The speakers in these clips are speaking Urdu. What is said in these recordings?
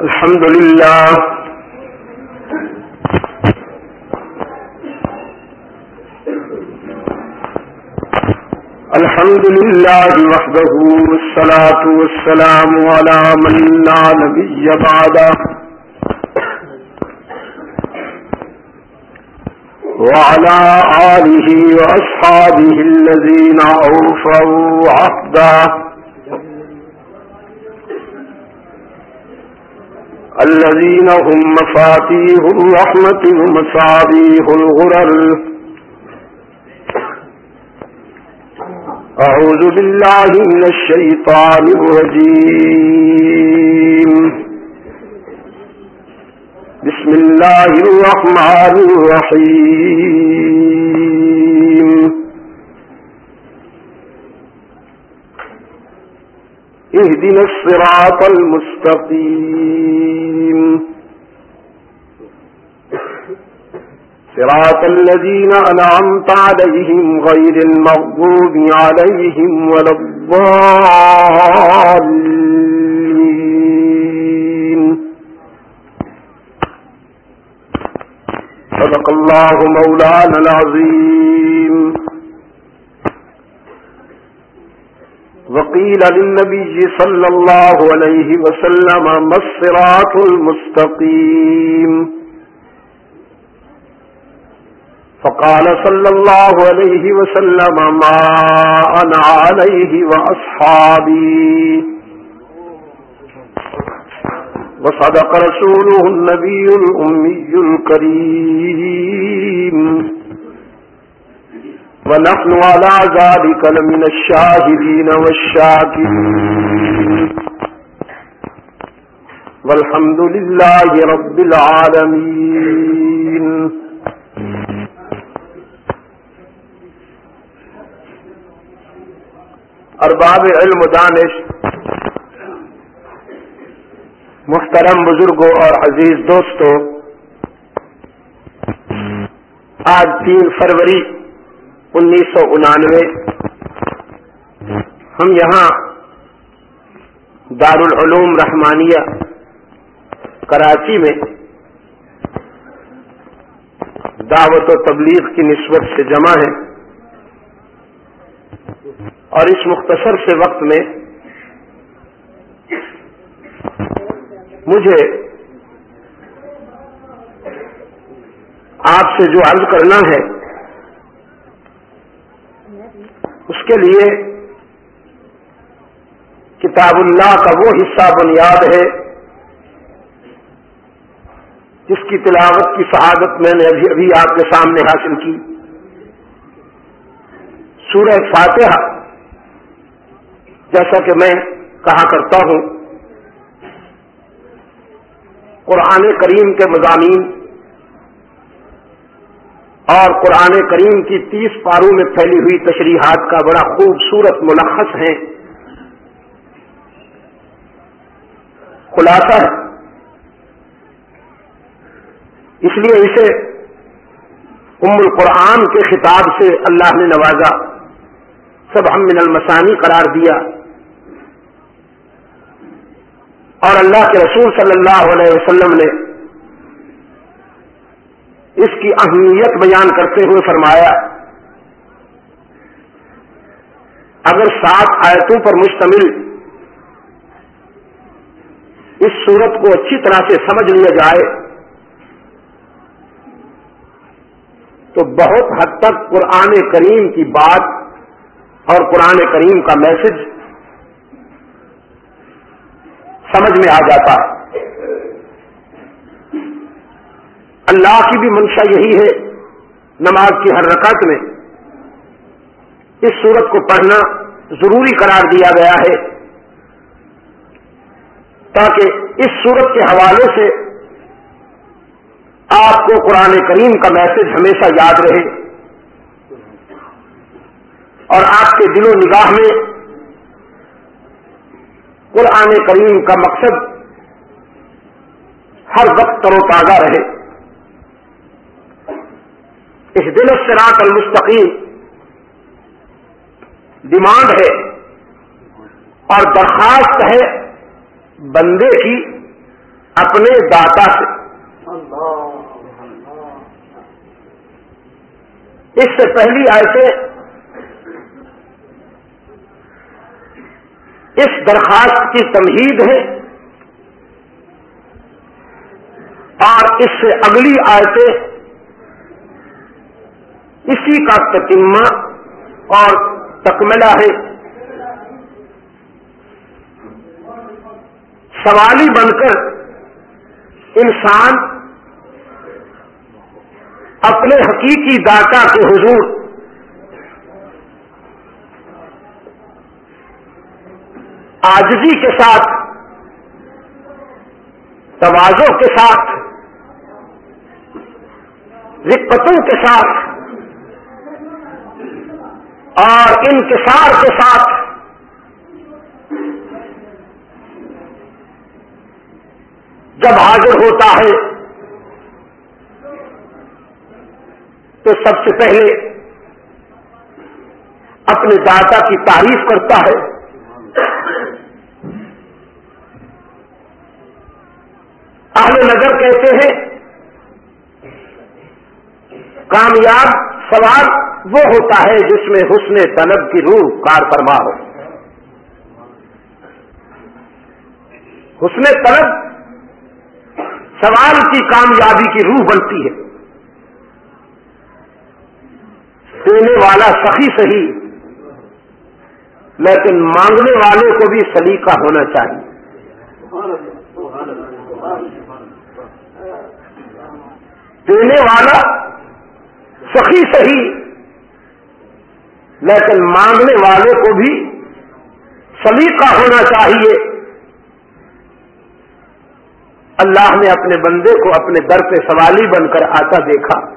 الحمد لله. الحمد لله وحده والصلاة والسلام على من لا نبي بعده. وعلى آله وأصحابه الذين أوفوا عهده. الذين هم مفاتيح الرحمة ومصابيح الغرر. أعوذ بالله من الشيطان الرجيم. بسم الله الرحمن الرحيم. اهدنا الصراط المستقيم. صراط الذين أنعمت عليهم غير المغضوب عليهم ولا الضالين. صدق الله مولانا العظيم. وقيل للنبي صلى الله عليه وسلم ما الصراط المستقيم. فقال صلى الله عليه وسلم ما أنا عليه وأصحابي. وصدق رسوله النبي الأمي الكريم. ونحن على ذلك لمن الشاهدين والشاكرين. والحمد لله رب العالمين. ارباب علم دانش، محترم بزرگوں اور عزیز دوستوں، آج تین فروری انیس سو انانوے۔ ہم یہاں دارالعلوم رحمانیہ کراچی میں دعوت و تبلیغ کی نسبت سے جمع ہیں۔ اور اس مختصر سے وقت میں مجھے آپ سے جو عرض کرنا ہے اس کے لیے کتاب اللہ کا وہ حصہ بنیاد ہے جس کی تلاوت کی شہادت میں نے ابھی ابھی آپ کے سامنے حاصل کی۔ سورہ فاتحہ جیسا کہ میں کہا کرتا ہوں، قرآن کریم کے مضامین اور قرآن کریم کی تیس پاروں میں پھیلی ہوئی تشریحات کا بڑا خوبصورت ملخص ہے۔ خلاصہ ہے۔ اس لیے اسے ام القرآن کے خطاب سے اللہ نے نوازا۔ سب ہم من المسانی قرار دیا۔ اور اللہ کے رسول صلی اللہ علیہ وسلم نے اس کی اہمیت بیان کرتے ہوئے فرمایا، اگر سات آیتوں پر مشتمل اس صورت کو اچھی طرح سے سمجھ لیا جائے، تو بہت حد تک قرآن کریم کی بات اور قرآن کریم کا میسج سمجھ میں آ جاتا ہے۔ اللہ کی بھی منشا یہی ہے نماز کی ہر رکعت میں۔ اس صورت کو پڑھنا ضروری قرار دیا گیا ہے۔ تاکہ اس صورت کے حوالے سے آپ کو قرآن کریم کا میسج ہمیشہ یاد رہے۔ اور آپ کے دل و نگاہ میں قرآن کریم کا مقصد ہر وقت تر و تازہ رہے۔ اس دل سراط المستقیم ڈیمانڈ ہے اور درخواست ہے بندے کی اپنے داتا سے۔ اس سے پہلی آیتیں اس درخواست کی تمہید ہے اور اس سے اگلی آیتیں اسی کا تتمہ اور تکملہ ہے۔ سوالی بن کر انسان اپنے حقیقی داتا کے حضور آجزی کے ساتھ، توازوں کے ساتھ رقتوں کے ساتھ اور انکسار کے ساتھ جب حاضر ہوتا ہے تو سب سے پہلے اپنے دادا کی تعریف کرتا ہے اہل نظر کہتے ہیں، کامیاب سوال وہ ہوتا ہے جس میں حسن طلب کی روح کار فرما ہو۔ حسن طلب سوال کی کامیابی کی روح بنتی ہے۔ دینے والا سخی سہی، لیکن مانگنے والے کو بھی سلیقہ ہونا چاہیے۔ دینے والا سخی سہی لیکن مانگنے والے کو بھی سلیقہ ہونا چاہیے۔ اللہ نے اپنے بندے کو اپنے در پہ سوالی بن کر آتا دیکھا۔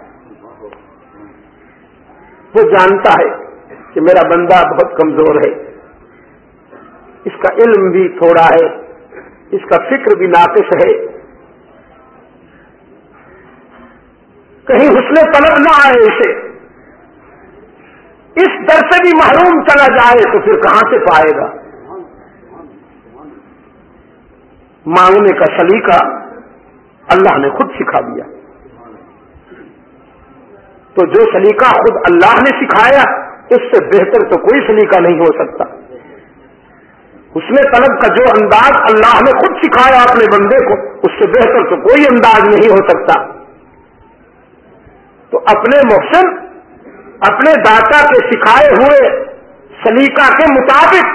وہ جانتا ہے کہ میرا بندہ بہت کمزور ہے۔ اس کا علم بھی تھوڑا ہے۔ اس کا فکر بھی ناقص ہے۔ کہیں حسن طلب نہ آئے اسے۔ اس در سے بھی محروم چلا جائے تو پھر کہاں سے پائے گا؟ مانگنے کا سلیقہ اللہ نے خود سکھا دیا۔ تو جو سلیقہ خود اللہ نے سکھایا، اس سے بہتر تو کوئی سلیقہ نہیں ہو سکتا۔ اس نے طلب کا جو انداز اللہ نے خود سکھایا اپنے بندے کو، اس سے بہتر تو کوئی انداز نہیں ہو سکتا۔ تو اپنے محسن اپنے داتا کے سکھائے ہوئے سلیقہ کے مطابق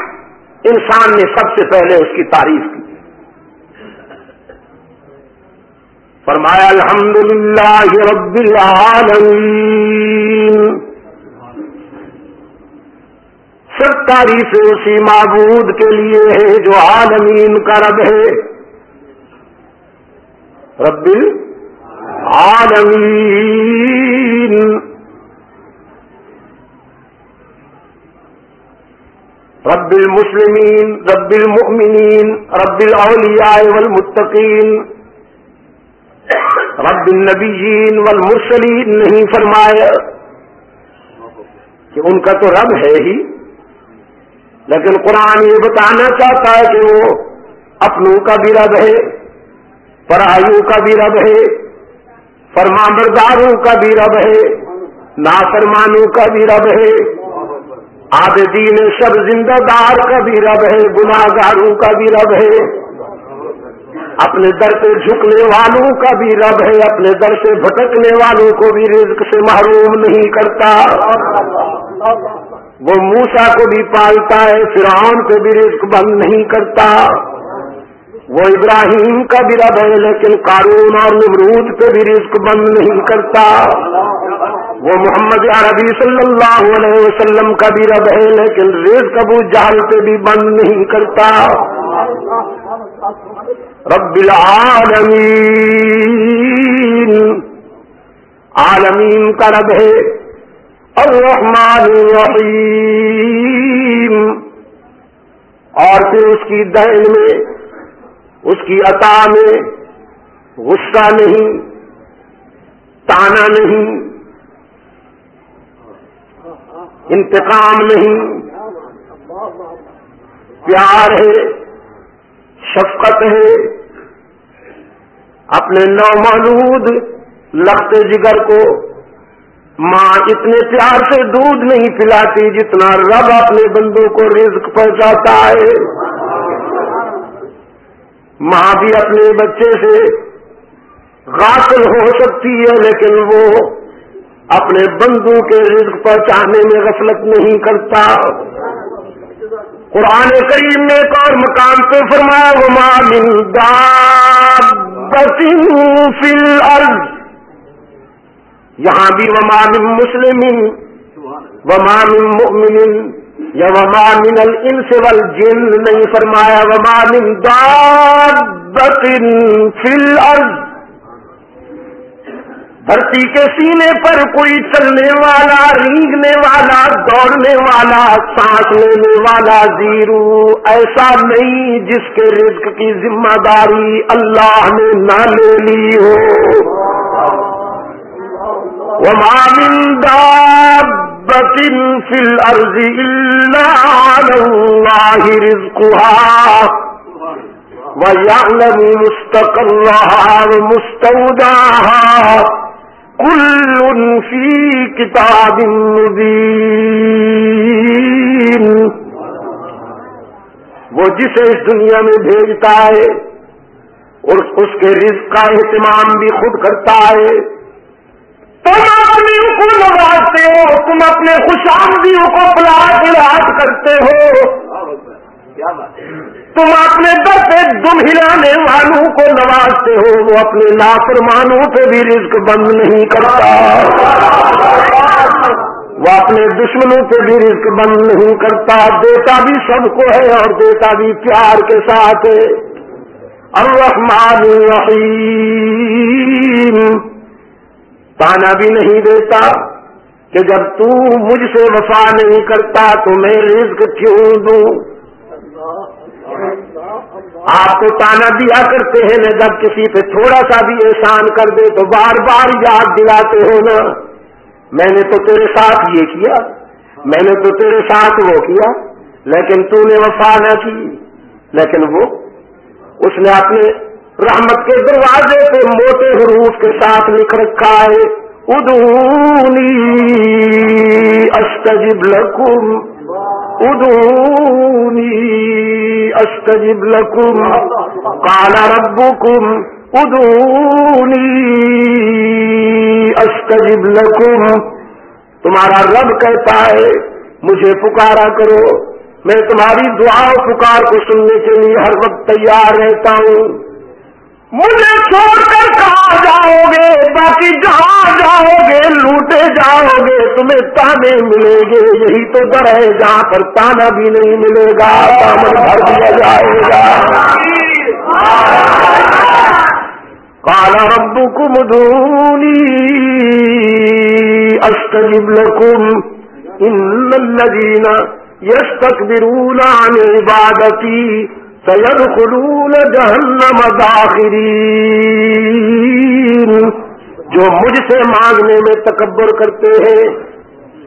انسان نے سب سے پہلے اس کی تعریف کی۔ فرمایا الحمد للہ رب العالمین۔ سب تعریف اسی معبود کے لیے ہے جو عالمین کا رب ہے۔ رب العالمین۔ رب المسلمین، رب المؤمنین، رب الاولیاء والمتقین۔ رب النبیین والمرسلین نہیں فرمایا کہ ان کا تو رب ہے ہی۔ لیکن قرآن یہ بتانا چاہتا ہے کہ وہ اپنوں کا بھی رب ہے پڑھائیوں کا بھی رب ہے فرمانداروں کا بھی رب ہے، نافرمانوں کا بھی رب ہے۔ آبدین سب زندہ دار کا بھی رب ہے گناہ گاروں کا بھی رب ہے۔ اپنے در پہ جھکنے والوں کا بھی رب ہے، اپنے در سے بھٹکنے والوں کو بھی رزق سے محروم نہیں کرتا۔ وہ موسا کو بھی پالتا ہے، فرعون کو بھی رزق بند نہیں کرتا۔ وہ ابراہیم کا بھی رب ہے، لیکن قارون اور نمرود پہ بھی رزق بند نہیں کرتا۔ وہ محمد عربی صلی اللہ علیہ وسلم کا بھی رب ہے، لیکن رزق ابو جہل پہ بھی بند نہیں کرتا۔ رب العالمین۔ عالمین کا رب ہے۔ الرحمن الرحیم۔ اور پھر اس کی دہن میں اس کی عطا میں غصہ نہیں، تانا نہیں، انتقام نہیں۔ پیار ہے، شفقت ہے۔ اپنے نومولود لخت جگر کو ماں اتنے پیار سے دودھ نہیں پلاتی جتنا رب اپنے بندوں کو رزق پہنچاتا ہے۔ ماں بھی اپنے بچے سے غافل ہو سکتی ہے، لیکن وہ اپنے بندوں کے رزق پہنچانے میں غفلت نہیں کرتا۔ قرآن کریم نے ایک اور مقام پہ فرمایا، وما من دابت فی الارض یہاں بھی وما من مسلم، وما من مؤمن۔ یا وما من الانس والجن، نہیں فرمایا، وما من دابت فی الارض۔ دھرتی کے سینے پر کوئی چلنے والا، رینگنے والا، دوڑنے والا، سانس لینے والا زیرو، ایسا نہیں جس کے رزق کی ذمہ داری اللہ نے نہ لے لی ہو۔ وہ مامندہ بتن فل ارضی اللہ رزقها ويعلم مستقرها ومستودعها کل فی کتاب مبین وہ جسے اس دنیا میں بھیجتا ہے اور اس کے رزق کا اہتمام بھی خود کرتا ہے۔ تم اپنی کو لگاتے ہو، تم اپنے خوش آمدیوں کو پلاٹ راج کرتے ہو۔ تم اپنے در پہ دم ہلانے والوں کو نوازتے ہو، وہ اپنے لاپرمانوں پہ بھی رزق بند نہیں کرتا۔ وہ اپنے دشمنوں پہ بھی رزق بند نہیں کرتا۔ دیتا بھی سب کو ہے اور دیتا بھی پیار کے ساتھ ہے۔ الرحمن الرحیم۔ تانا بھی نہیں دیتا کہ جب تو مجھ سے وفا نہیں کرتا تو میں رزق کیوں دوں؟ آپ کو تانا دیا کرتے ہیں نا جب کسی پہ تھوڑا سا بھی احسان کر دے تو بار بار یاد دلاتے ہو نا۔ میں نے تو تیرے ساتھ یہ کیا، میں نے تو تیرے ساتھ وہ کیا، لیکن تو نے وفا نہ کی۔ لیکن وہ، اس نے اپنے رحمت کے دروازے پہ موٹے حروف کے ساتھ لکھ رکھا ہے۔ ادونی اشتجب لکم۔ ادونی استجب لکم۔ قال ربکم ادونی استجب لکم۔ تمہارا رب کہتا ہے، مجھے پکارا کرو۔ میں تمہاری دعا پکار کو سننے کے لیے ہر وقت تیار رہتا ہوں۔ مجھے چھوڑ کر کہاں جاؤ گے باقی جہاں جاؤ گے لوٹے جاؤ گے تمہیں تانے ملے گے، یہی تو ڈر ہے جہاں پر تانا بھی نہیں ملے گا دامن بھر دیا جائے گا۔ کالا ربو کم دونی اشتجب لکم ان الذین یستکبرون عن عبادتی سید خلون جہنم داخرین۔ جو مجھ سے مانگنے میں تکبر کرتے ہیں،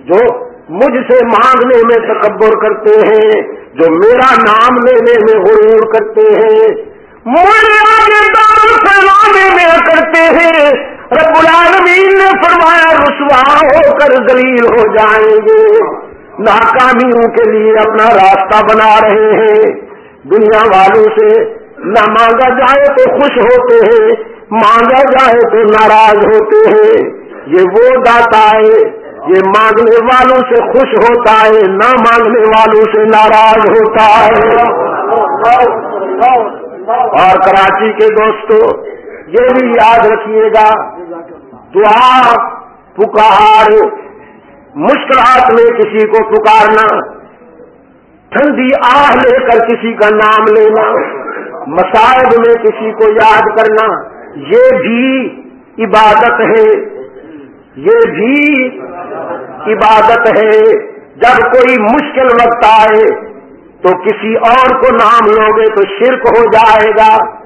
جو مجھ سے مانگنے میں تکبر کرتے ہیں، جو میرا نام لینے میں غرور کرتے ہیں، مجھے آگے دار پھیلانے میں کرتے ہیں۔ رب العالمین نے فرمایا رسوا ہو کر دلیل ہو جائیں گے۔ ناکامیوں کے لیے اپنا راستہ بنا رہے ہیں۔ دنیا والوں سے نہ مانگا جائے تو خوش ہوتے ہیں، مانگا جائے تو ناراض ہوتے ہیں۔ یہ وہ داتا ہے، یہ مانگنے والوں سے خوش ہوتا ہے، نہ مانگنے والوں سے ناراض ہوتا ہے۔ اور کراچی کے دوستوں یہ بھی یاد رکھیے گا، دعا پکار، مشکلات میں کسی کو پکارنا ٹھنڈی آہ لے کر کسی کا نام لینا مسائب میں کسی کو یاد کرنا، یہ بھی عبادت ہے۔ یہ بھی عبادت ہے۔ جب کوئی مشکل وقت آئے تو کسی اور کو نام لوگے تو شرک ہو جائے گا۔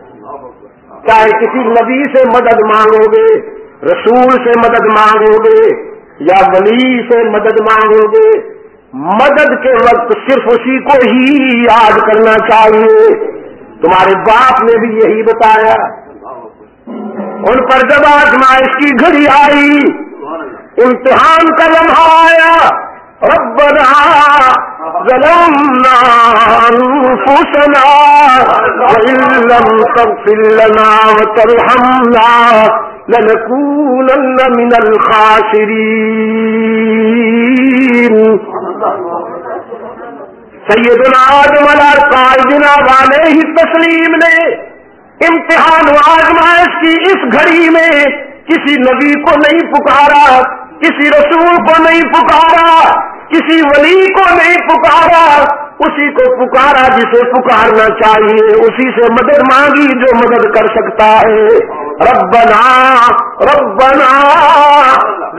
چاہے کسی نبی سے مدد مانگو گے رسول سے مدد مانگو گے یا ولی سے مدد مانگو گے مدد کے وقت صرف اسی کو ہی یاد کرنا چاہیے۔ تمہارے باپ نے بھی یہی بتایا۔ ان پر جب آزمائش کی گھڑی آئی، امتحان کا لمحہ آیا۔ ربنا ظلمنا أنفسنا وإن لم تغفر لنا وترحمنا۔ لنكونن من الخاسرين. سیدنا آدم علیہ قائدنا والے ہی تسلیم نے امتحان و آزمائش کی اس گھڑی میں کسی نبی کو نہیں پکارا، کسی رسول کو نہیں پکارا کسی ولی کو نہیں پکارا، اسی کو پکارا جسے پکارنا چاہیے، اسی سے مدد مانگی جو مدد کر سکتا ہے۔ ربنا ربنا،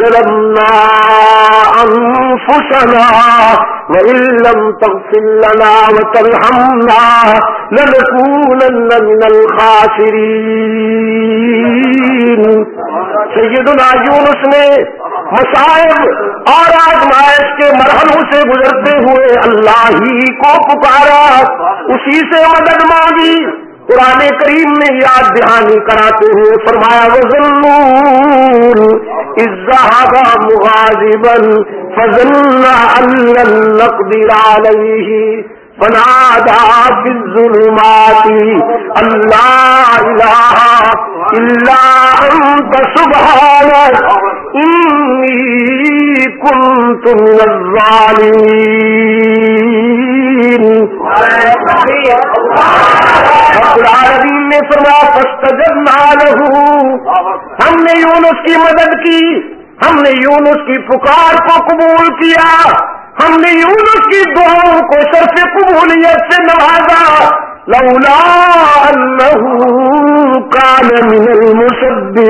ظلمنا انفسنا وإن لم تغفر لنا وترحمنا لنكونن من الخاسرين سیدنا یونس نے مسائب اور آزمائش کے مرحلوں سے گزرتے ہوئے اللہ ہی کو پکارا۔ اسی سے مدد مانگی۔ قرآن کریم میں یاد دہانی کراتے ہوئے فرمایا وہ ازا مغازبن فضل اللہ فنادى في الظلمات. الله إله إلا أنت سبحانك إني كنت من الظالمين. رب العالمین نے فرمایا، فاستجبنا له. ہم نے یونس کی مدد کی، ہم نے یونس کی پکار کو قبول کیا۔ ہم نے یونس کی دعاؤں کو سر سے قبولیت سے نوازا، لولا انه كان من المسبحين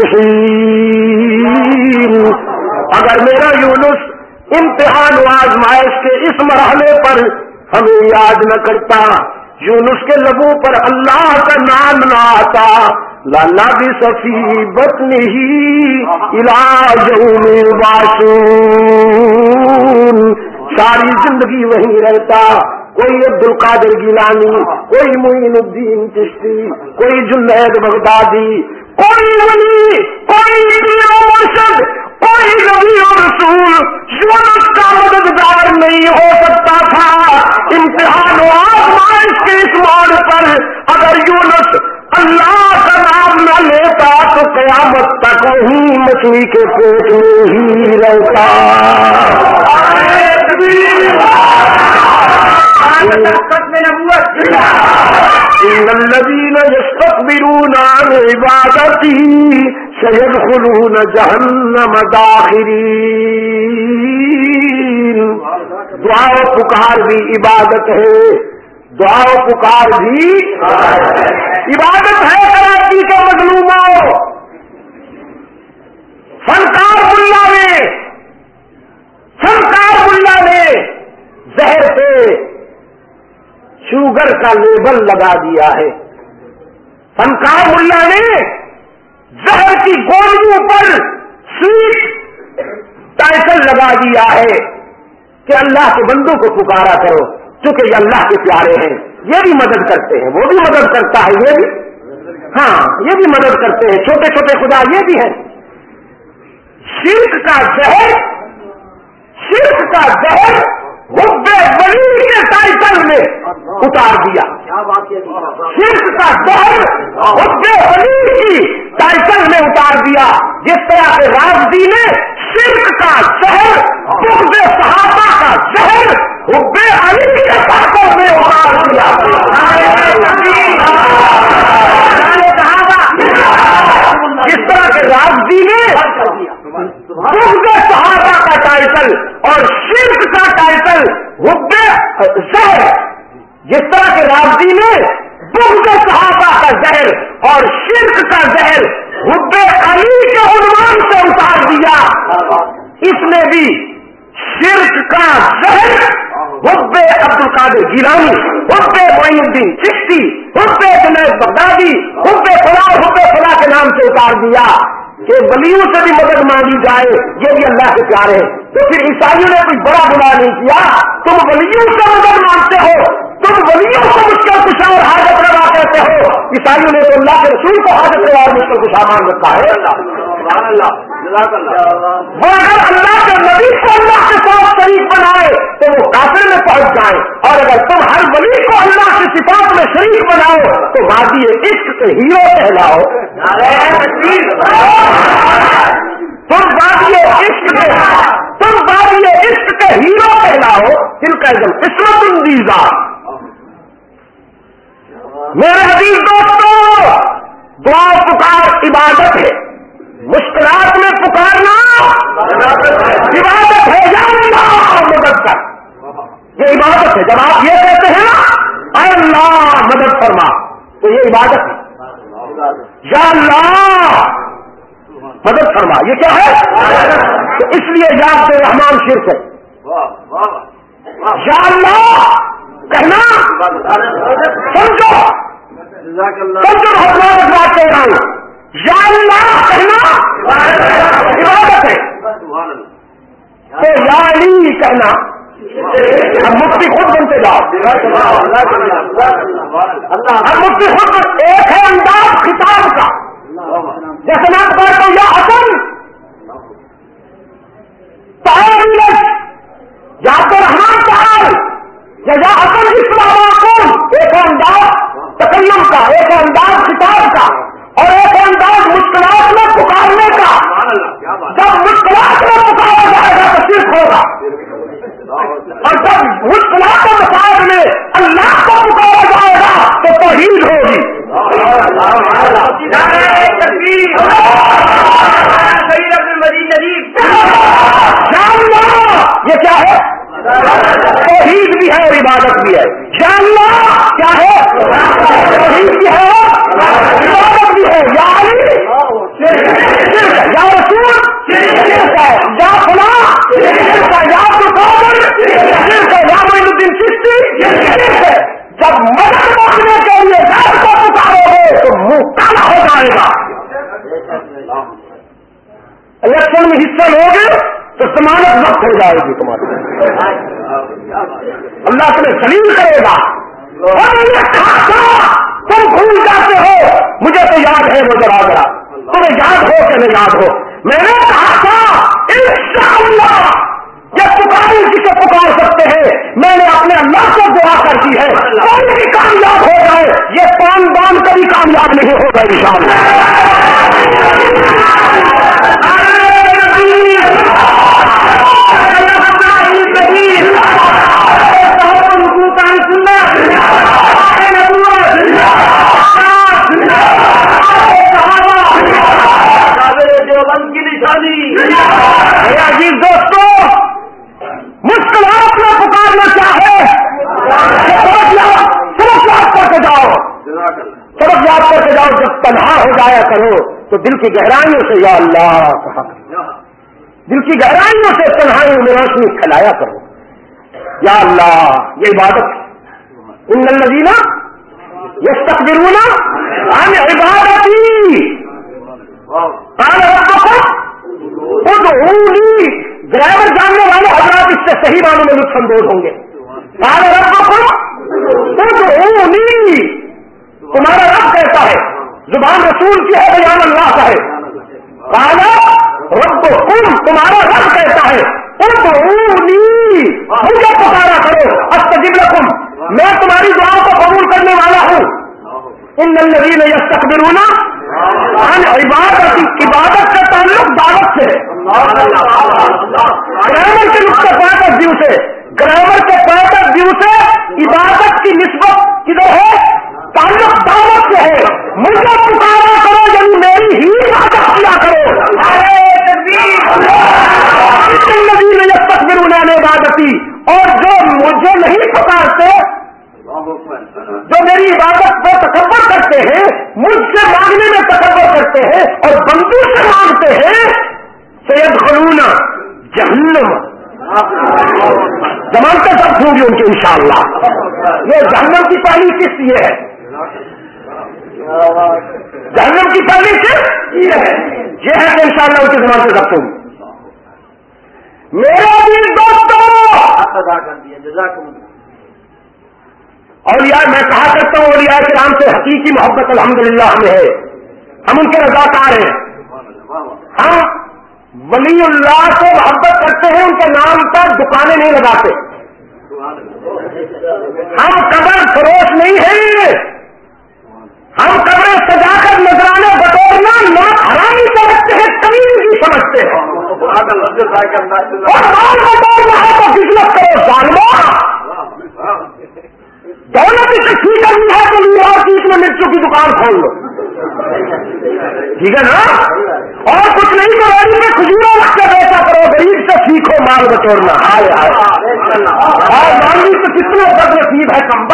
اگر میرا یونس امتحان و آزمائش کے اس مرحلے پر ہمیں یاد نہ کرتا، یونس کے لبوں پر اللہ کا نام نہ آتا، لالا بھی سفی بتنی ہی علاج باسون ساری زندگی وہیں رہتا۔ کوئی عبد القادر گیلانی، کوئی معین الدین چشتی، کوئی جنید بغدادی، کوئی ولی، کوئی مرشد، کوئی نبی اور رسول۔ یونس کا مددگار نہیں ہو سکتا تھا۔ امتحان و آزمائش کے اس موڑ پر اگر یونس اللہ کا نام نہ لیتا تو قیامت تک وہی مچھلی کے پیٹ میں ہی رہتا۔ يستكبرون عن عبادتي سيدخلون جهنم داخرين. دعا و پکار بھی عبادت ہے. دعا و پکار بھی عبادت ہے کراچی کا مظلوموں. فنکار ملا نے فنکار ملا نے زہر سے شوگر کا لیبل لگا دیا ہے۔ فنکار ملا نے زہر کی گولیوں پر سویٹ ٹائٹل لگا دیا ہے کہ اللہ کے بندوں کو پکارا کرو، چونکہ یہ اللہ کے پیارے ہیں۔ یہ بھی مدد کرتے ہیں، وہ بھی مدد کرتا ہے، یہ بھی۔ ہاں یہ بھی مدد کرتے ہیں۔ چھوٹے چھوٹے خدا یہ بھی ہیں۔ شرک کا زہر شرک کا زہر ولی کے ٹائٹل میں اتار دیا۔ صرف کا دہر حب ولی کی ٹائٹل میں اتار دیا۔ جس طرح کے راجدی نے صرف کا شہر حب صحابہ کا شہر حب علی کے پاپوں میں اتار دیا۔ جس طرح کے راجدی نے صحابہ ٹائٹل اور شرک کا ٹائٹل حب زہر. جس طرح کے رابطی نے بغض صحابہ کا زہر اور شرک کا زہر حب علی کے عنوان سے اتار دیا. اس نے بھی شرک کا زہر حب عبد القادر گیلانی حب معین الدین چشتی حب جنید بغدادی حب فلاح حب فلاح کے نام سے اتار دیا. کہ ولیوں سے بھی مدد مانگی جائے، یہ بھی اللہ کے پیارے ہیں۔ تو پھر عیسائیوں نے کوئی بڑا گناہ نہیں کیا؟ تم ولیوں سے مدد مانگتے ہو، تم ولیوں کو مشکل کشا اور حاجت روا کہتے ہو۔ عیسائیوں نے تو اللہ کے رسول کو حاجت روا مشکل کشا مان رکھا ہے۔ وہ اگر اللہ کے نبی کو اللہ کے ساتھ شریف بنائے تو وہ کافر میں پہنچ جائیں اور اگر تم ہر ولی کو اللہ کی صفات میں شریف بناؤ تو وادی عشق کے ہیرو کہلاؤ۔ تم وادی عشق کے تم وادی عشق کے ہیرو کہلاؤ۔ دل کا ایک دم قسمت اندیزہ میرے عزیز دوستوں دعا پکار عبادت ہے۔ مشکلات میں پکارنا عبادت ہے، یا اللہ مدد کر۔ یہ عبادت ہے۔ جب آپ یہ کہتے ہیں نا، اللہ مدد فرما، تو یہ عبادت ہے۔ یا اللہ مدد فرما۔ یہ کیا ہے؟ تو اس لیے یاد سے رحمان شرک ہے۔ یا اللہ کہنا، سمجھو۔ سمجھو حکومت بات کہہ رہا ہوں۔ یا اللہ کہنا عبادت ہے۔ تو یا علی کہنا ہم مفتی خود بنتے جاؤ۔ ہم مفتی خود ایک ہے انداز خطاب کا۔ جیسے میں بات ہوں، یا حسن۔ یا تو رحمان تعال یا یا اصل اسلام کون؟ ایک انداز تکلم کا، ایک انداز کتاب کا۔ اور ایک کی گہرائیوں سے یا اللہ کہا دل کی گہرائیوں سے تنہائیوں میں روشنی کھلایا کرو۔ یا اللہ، یہ عبادت ان نندینا یہ تقبرونا ہم عبادتی ڈرائیور جاننے والے حضرات اس سے صحیح معنوں میں لطف اندوز ہوں گے۔ تمہارا رب کہتا ہے؟ زبان رسول کی ہے بیان اللہ کا ہے۔ رب کم تمہارا رب کہتا ہے؟ مجھے پکارا کرو۔ استجب لکم۔ میں تمہاری دعاؤں کو قبول کرنے والا ہوں۔ ان نندی نے یہ عبادت عبادت کا تعلق دعوت سے گرامر کے نقطۂ پاٹک ویو سے۔ گرامر کے پاٹک ویو سے، عبادت کی نسبت کدھر ہے؟ تعلق دعوت سے ہے۔ مجھے پکارا کرو یعنی میری ہی عبادت کیا کرو۔ نبی نے یہ تصویر انہوں نے عبادتی اور جو مجھے نہیں پکارتے، جو میری عبادت کو تکبر کرتے ہیں، مجھ سے مانگنے میں تکبر کرتے ہیں اور بندو سے مانگتے ہیں سید خلونا جہنم زمانتے سب ہوں گی ان کی انشاءاللہ۔ یہ جہنم کی پہلی قسط یہ ہے۔ جہنم کی پہلی قسط یہ ہے۔ یہ ہے کہ انشاءاللہ ان کی زمان سے سب ہوں۔ میرا دن دوستوں اور یا میں کہا کرتا ہوں، اور یار کرام سے حقیقی محبت الحمدللہ ہمیں ہے۔ ہم ان کے رضاکار ہیں۔ ہم ولی اللہ سے محبت کرتے ہیں، ان کے نام پر دکانیں نہیں لگاتے۔ ہاں، ہم قبر فروش نہیں ہیں ہم سجا کر نظرانے بٹورنا نہ حرامی سمجھتے ہیں کبھی نہیں سمجھتے ہیں۔ اور مال بٹورنا ہے تو بزنس کرو جانور دولت اکٹھی کرنی ہے تو نیو چیز میں مرچوں کی دکان کھول لو۔ ٹھیک ہے نا؟ اور کچھ نہیں کرو میں کھجوروں رکھ کے بیچا کرو، غریب سے سیکھو مال بچورنا اور مانگی تو کتنا بد نصیب ہے، کم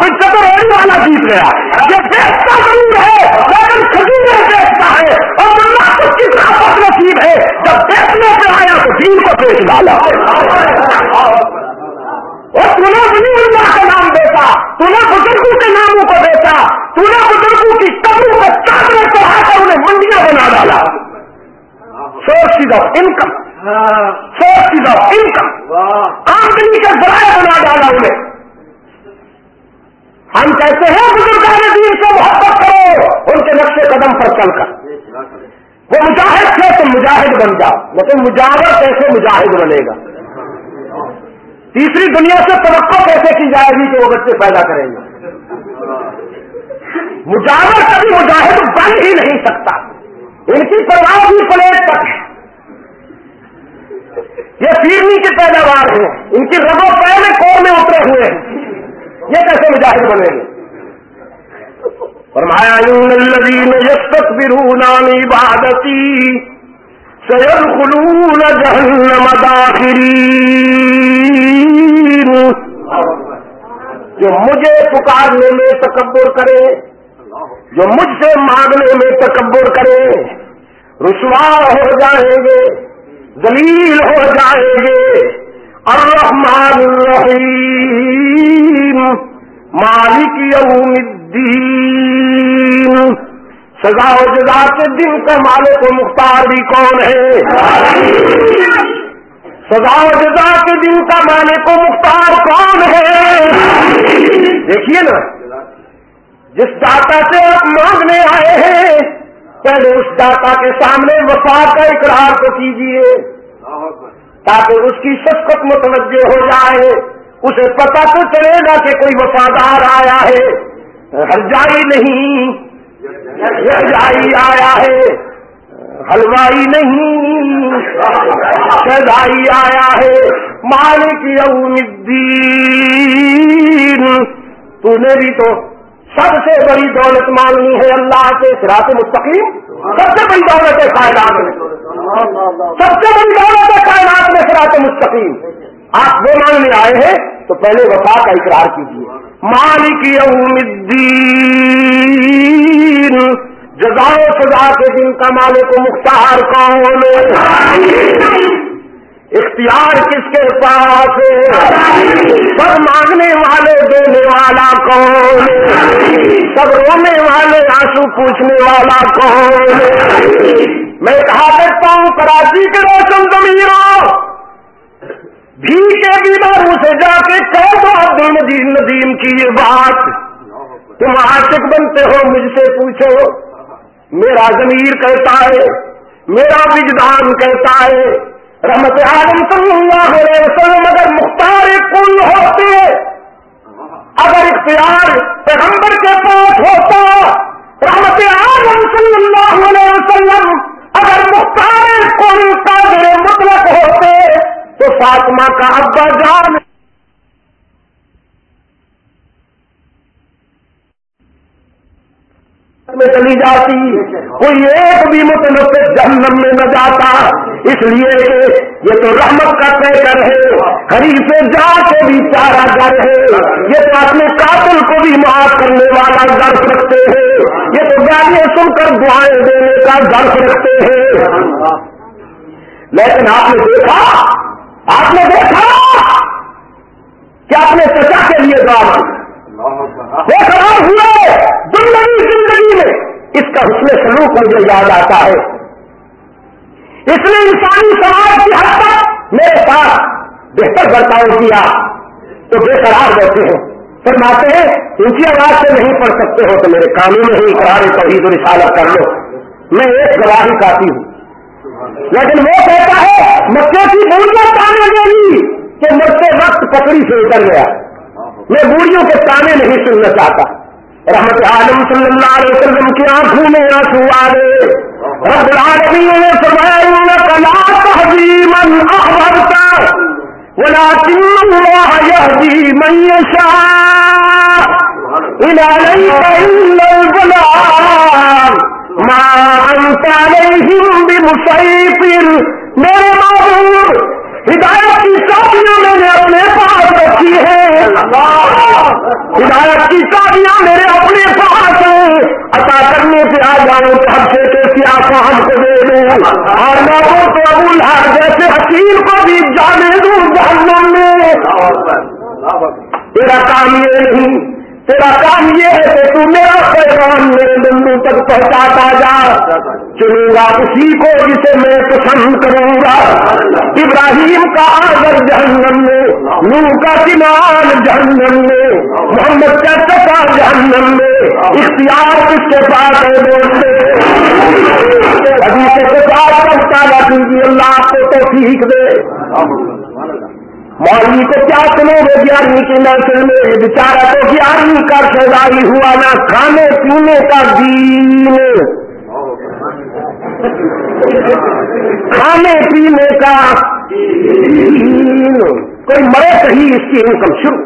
کچھ تو ریڑی والا جیت گیا۔ یہ بیچتا ضرور ہے لیکن کھجورے بیچتا ہے۔ اور اللہ کو کتنا بد نصیب ہے؟ جب بیچنے پہ آیا تو دین کو بیچ ڈالا۔ اور تم نے اپنی اللہ کا نام بیچا تم نے بزرگوں کے ناموں کو بیچا تم نے بزرگوں کی قبروں کو چادریں چڑھا کر انہیں منڈیاں بنا ڈالا۔ Sources of income sources of income آمدنی کے ذرائع بنا ڈالا انہیں۔ ہم کہتے ہیں بزرگان دین سے محبت کرو، ان کے نقشے قدم پر چل کر۔ وہ مجاہد تھے تو مجاہد بن جاؤ، لیکن مجاہد کیسے مجاہد بنے گا؟ تیسری دنیا سے توقع کیسے کی جائے گی کہ وہ بچے پیدا کریں گے؟ مجاور کبھی مجاہد بن ہی نہیں سکتا۔ ان کی پرواہ بھی پلیٹ تک ہے۔ یہ پیرنی کی پیداوار ہے۔ ان کی رگوں پہلے کور میں اترے ہوئے ہیں۔ یہ کیسے مجاہد بنے گے؟ فرمایا الذین یستکبرون عن عبادتی سيدخلون جهنم داخرين جو مجھے پکارنے میں تکبر کرے، جو مجھ سے مانگنے میں تکبر کرے، رسوا ہو جائیں گے، دلیل ہو جائیں گے الرحمن الرحیم مالک یوم الدین. سزا و جزا کے دن کا مالک و مختار بھی کون ہے؟ سزا و جزا کے دن کا مالک و مختار کون ہے؟ دیکھیے نا، جس داتا سے آپ مانگنے آئے ہیں، پہلے اس داتا کے سامنے وفا کا اقرار تو کیجیے تاکہ اس کی شفقت متوجہ ہو جائے۔ اسے پتا تو چلے گا کہ کوئی وفادار آیا ہے۔ ہر جائی نہیں شہزائی آیا ہے۔ حلوائی نہیں شہزائی آیا ہے۔ مالک یوم الدین، تو نے بھی تو سب سے بڑی دولت مانگنی ہے اللہ کے سراط مستقیم۔ سب سے بڑی دولت ہے کائنات میں۔ سب سے بڑی دولت ہے کائنات میں سرات مستقیم۔ آپ وہ مانگنے آئے ہیں، تو پہلے وفا کا اقرار کیجیے مالک یوم الدین۔ جزا و سزا کے دن کا مالک مختار کون اختیار کس کے پاس سب مانگنے والے دینے والا کون سب رونے والے آنسو پوچھنے والا کون میں کہا کرتا ہوں کراچی کے روشن زمینوں بھی کے بیماروں سے جا کے کہہ دو عبد ندیم ندیم کی یہ بات۔ تم عاشق بنتے ہو، مجھ سے پوچھو۔ میرا ضمیر کہتا ہے، میرا وجدان کہتا ہے۔ رحمت عالم صلی اللہ علیہ وسلم اگر مختار کل ہوتے اگر اختیار پیغمبر کے پاس ہوتا، رحمت عالم صلی اللہ علیہ وسلم اگر مختار کل کا مطلب ہوتے، تو فاطمہ کا ابا جان میں چلی جاتی۔ کوئی ایک بھی متنفع جہنم میں نہ جاتا۔ اس لیے کہ یہ تو رحمت کا طے کر ہے۔ خرید سے جا کے بھی چارا گر ہے۔ یہ تو اپنے قاتل کو بھی معاف کرنے والا درخ رکھتے ہیں۔ یہ تو گاڑیاں سن کر دعائیں دینے کا درخ رکھتے ہیں۔ لیکن آپ نے دیکھا؟ آپ نے دیکھا؟ کہ اپنے چچا کے لیے دعا وہ خراب ہوئے زندگی زندگی میں اس کا حسن سلوک مجھے یاد آتا ہے۔ اس نے انسانی سماج کی حد تک میرے پاس بہتر برتاؤ کیا تو بے قرار بیٹھے ہیں۔ فرماتے ہیں، اونچی آواز سے نہیں پڑھ سکتے ہو تو میرے قانون ہی اقرار توحید و رسالت کر لو۔ میں ایک گواہی کافی ہوں۔ لیکن وہ کہتا ہے، مکے کی بوڑھیاں تانے دے گی کہ مرتے وقت پکڑی سے اتر گیا۔ میں بوڑھیوں کے تانے نہیں سننا چاہتا۔ رحمت عالم صلی اللہ علیہ وسلم کی آنکھوں میں آنسو آ گئے رب العالمین نے فرمایا کلا تحجیمن احبرتا ولكن الله يهدي من يشاء إلى ليس إلا البلاغ۔ ما أنت عليهم بمسيطر میرے محبوب ہدایت کی چابیاں میں نے اپنے پاس رکھی ہے ہدایت کی چابیاں میرے اپنے پاس ہیں۔ عطا کرنے سے آ جاؤں کہ ہم سے کے سیاح ہم کو دے دوں۔ اور لوگوں کو ابو الحق جیسے حکیم کو بھی جانے دوں جہنم میں۔ تیرا کام یہ نہیں تیرا کام یہ ہے کہ تو میرا پیغام میرے بندو تک پہنچاتا جا۔ چنوں گا اسی کو جسے میں پسند کروں گا۔ ابراہیم کا آگر جہنم میں نور کا کنال جہنم میں محمد کا سفا جہنم میں اختیار کس کے پاس ہے دوست ابھی سے پاس پہنچا دیجیے اللہ آپ کو تو سیکھ دے۔ مولوی کو کیا سنو گے گیارہویں کی محفل میں بےچارا تو گیارہویں کا سودائی ہوا نہ کھانے، پینے کا دین۔ کھانے، پینے کا دین۔ کوئی مرے کہیں اس کی انکم شروع۔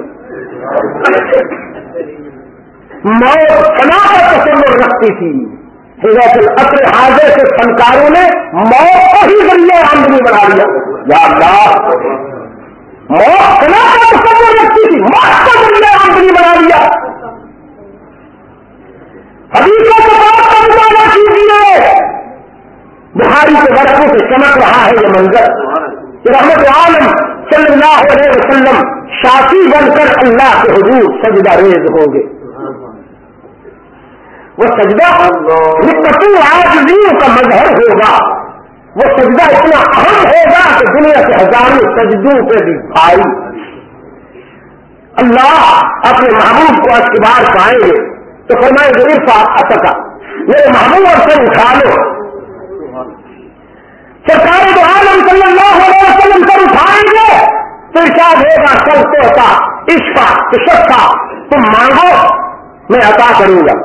موت فنا کا تصور رکھتی تھی۔ اپنے حاضر کے فنکاروں نے موت کو ہی ذریعے آمدنی بنا لیا۔ یا اللہ! موت کا تصور رکھتی تھی موت ذریعہ آمدنی بنا لیا۔ حدیثوں کو بات کا مطالعہ کیجیے بہاری کے برقوں سے چمک رہا ہے یہ منظر۔ کہ رحمت عالم صلی اللہ علیہ وسلم بن کر اللہ کے حضور سجدہ ریز ہوں گے وہ سجدہ نکتو آج کا مظہر ہوگا۔ وہ سجدہ اتنا اہم ہوگا کہ دنیا کے ہزاروں سجدوں پہ بھی بھائی اللہ اپنے محبوب کو اخبار پائیں گے تو فرمائیں گے عرفا اتکا میرے محبوب اور سر اٹھا لو۔ سرکار دو عالم صلی اللہ علیہ وسلم سر اٹھائیں گے تو ارشاد ہوگا سر تو ہوتا، عشقا تو شخا تم مانگو، میں عطا کروں گا۔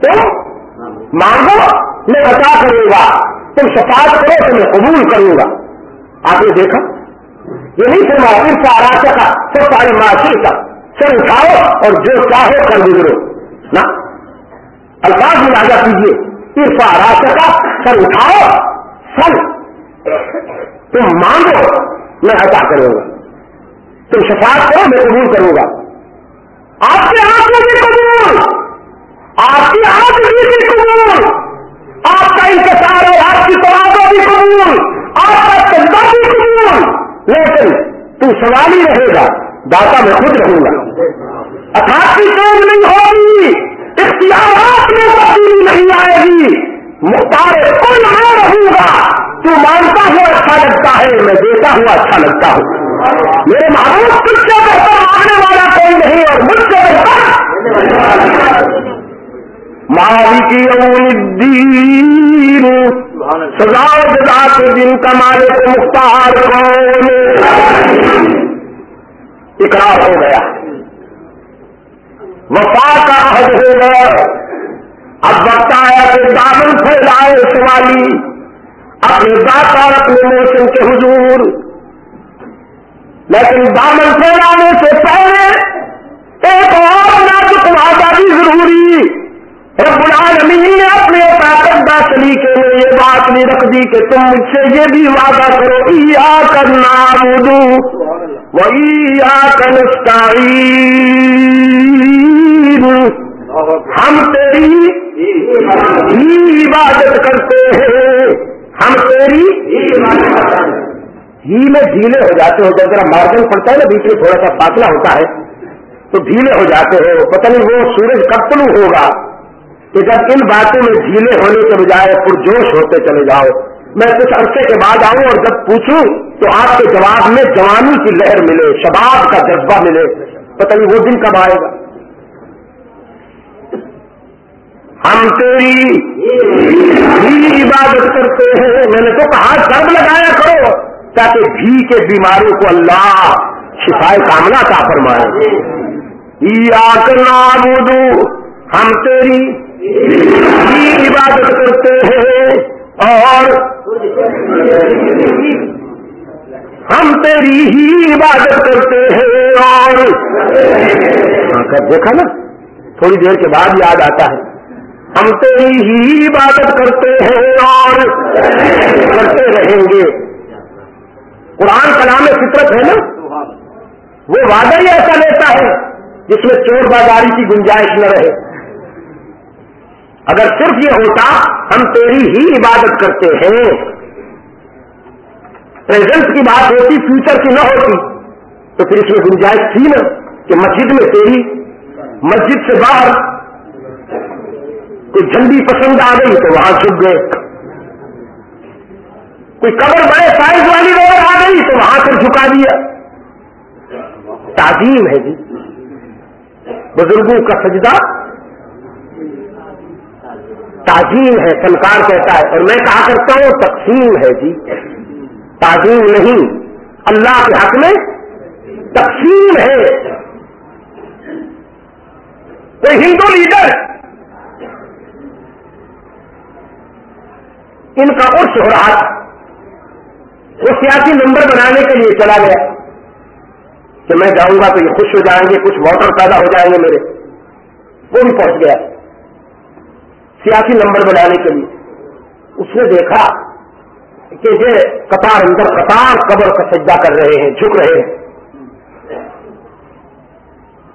تم مانگو، میں عطا کروں گا۔ تم شفاعت کرو تو میں قبول کروں گا۔ آپ نے دیکھا؟ یہ نہیں فرما عرف آراشا کا سب ساری معاشی کا سر اٹھاؤ اور جو چاہو کر گزرو۔ نا الفاظ میں کیجیے عرف آراشا کا سر اٹھاؤ۔ سر۔ تم مانگو، میں عطا کروں گا۔ تم شفاعت کرو، میں قبول کروں گا۔ آپ کے ہاتھ میں بھی قبول۔ آپ کے ہاتھ میں بھی قبول۔ آپ کا انتظار ہے آپ کی تماغوں بھی قبول، آپ کا چندہ بھی قبول، لیکن تو سوال ہی رہے گا، داتا میں خود رہوں گا۔ اٹھاسی چوک نہیں ہوگی، اختیارات میں تبدیلی نہیں آئے گی۔ مختار کل میں رہوں گا تو مانتا ہوا اچھا لگتا ہے، میں دیتا ہوا اچھا لگتا ہوں۔ میرے محبوب، تجھ سے بہتر آنے والا کوئی نہیں اور مجھ سے بہتر۔ مالک یوم الدین. سزا جزا کے دن کا مالک مختار کون اقرار ہو گیا. وفا کا حد ہو گیا. اب وقت آیا کہ دامن پھیلائے سوالی اپنے داتا اپنے موسم کے حضور. لیکن دامن پھیلانے سے پہلے ایک اور نازک وعدہ بھی ضروری. رب العالمین نے اپنے طاقتہ طریقے میں یہ بات نہیں رکھ دی کہ تم مجھ سے یہ بھی وعدہ کرو ای کرنا وہی آ کر ہم تیری ہی عبادت کرتے ہیں۔ ہم تیری ہی میں ڈھیلے ہو جاتے ہو، جب ذرا مارجن پڑتا ہے نا، بیچ میں تھوڑا سا فاصلہ ہوتا ہے، تو ڈھیلے ہو جاتے ہیں پتہ نہیں وہ سورج کب طلوع ہوگا۔ کہ جب ان باتوں میں ڈھیلے ہونے کے بجائے پرجوش ہوتے چلے جاؤ، میں کچھ عرصے کے بعد آؤں اور جب پوچھوں تو آپ کے جواب میں جوانی کی لہر ملے، شباب کا جذبہ ملے۔ پتہ نہیں وہ دن کب آئے گا۔ ہم تیری عبادت کرتے ہیں۔ میں نے تو کہا سب لگایا کرو۔ تاکہ بھی کے بیماریوں کو اللہ شفائے کامنا کا فرمائے۔ یا کرنا ہم تیری ہی عبادت کرتے ہیں اور ہم تیری ہی عبادت کرتے ہیں اور ہاں، دیکھا نا؟ تھوڑی دیر کے بعد یاد آتا ہے۔ ہم تیری ہی عبادت کرتے ہیں اور کرتے رہیں گے۔ قرآن کلام فطرت ہے نا؟ وہ وعدہ ہی ایسا لیتا ہے جس میں چور بازاری کی گنجائش نہ رہے۔ اگر صرف یہ ہوتا، ہم تیری ہی عبادت کرتے ہیں۔ پریزنٹ کی بات ہوتی فیوچر کی نہ ہوتی، تو پھر اس میں گنجائش تھی نا کہ مسجد میں تیری، مسجد سے باہر کوئی جھنڈی پسند آ گئی تو وہاں چھپ گئے۔ کوئی قبر بڑے سائز والی روڈ آ گئی تو وہاں پر جھکا دیا۔ تعظیم ہے جی۔ بزرگوں کا سجدہ تعظیم ہے سنکار کہتا ہے۔ اور میں کہا کرتا ہوں، تقسیم ہے جی۔ تعظیم نہیں، اللہ کے حق میں تقسیم ہے۔ کوئی ہندو لیڈر ان کا عرص ہو رہا تھا، وہ سیاسی نمبر بنانے کے لیے چلا گیا۔ کہ میں جاؤں گا تو یہ خوش ہو جائیں گے، کچھ واٹر پیدا ہو جائیں گے میرے۔ وہ بھی پہنچ گیا۔ سیاسی نمبر بنانے کے لیے۔ اس نے دیکھا کہ یہ قطار اندر قطار قبر کا سجدہ کر رہے ہیں، جھک رہے ہیں۔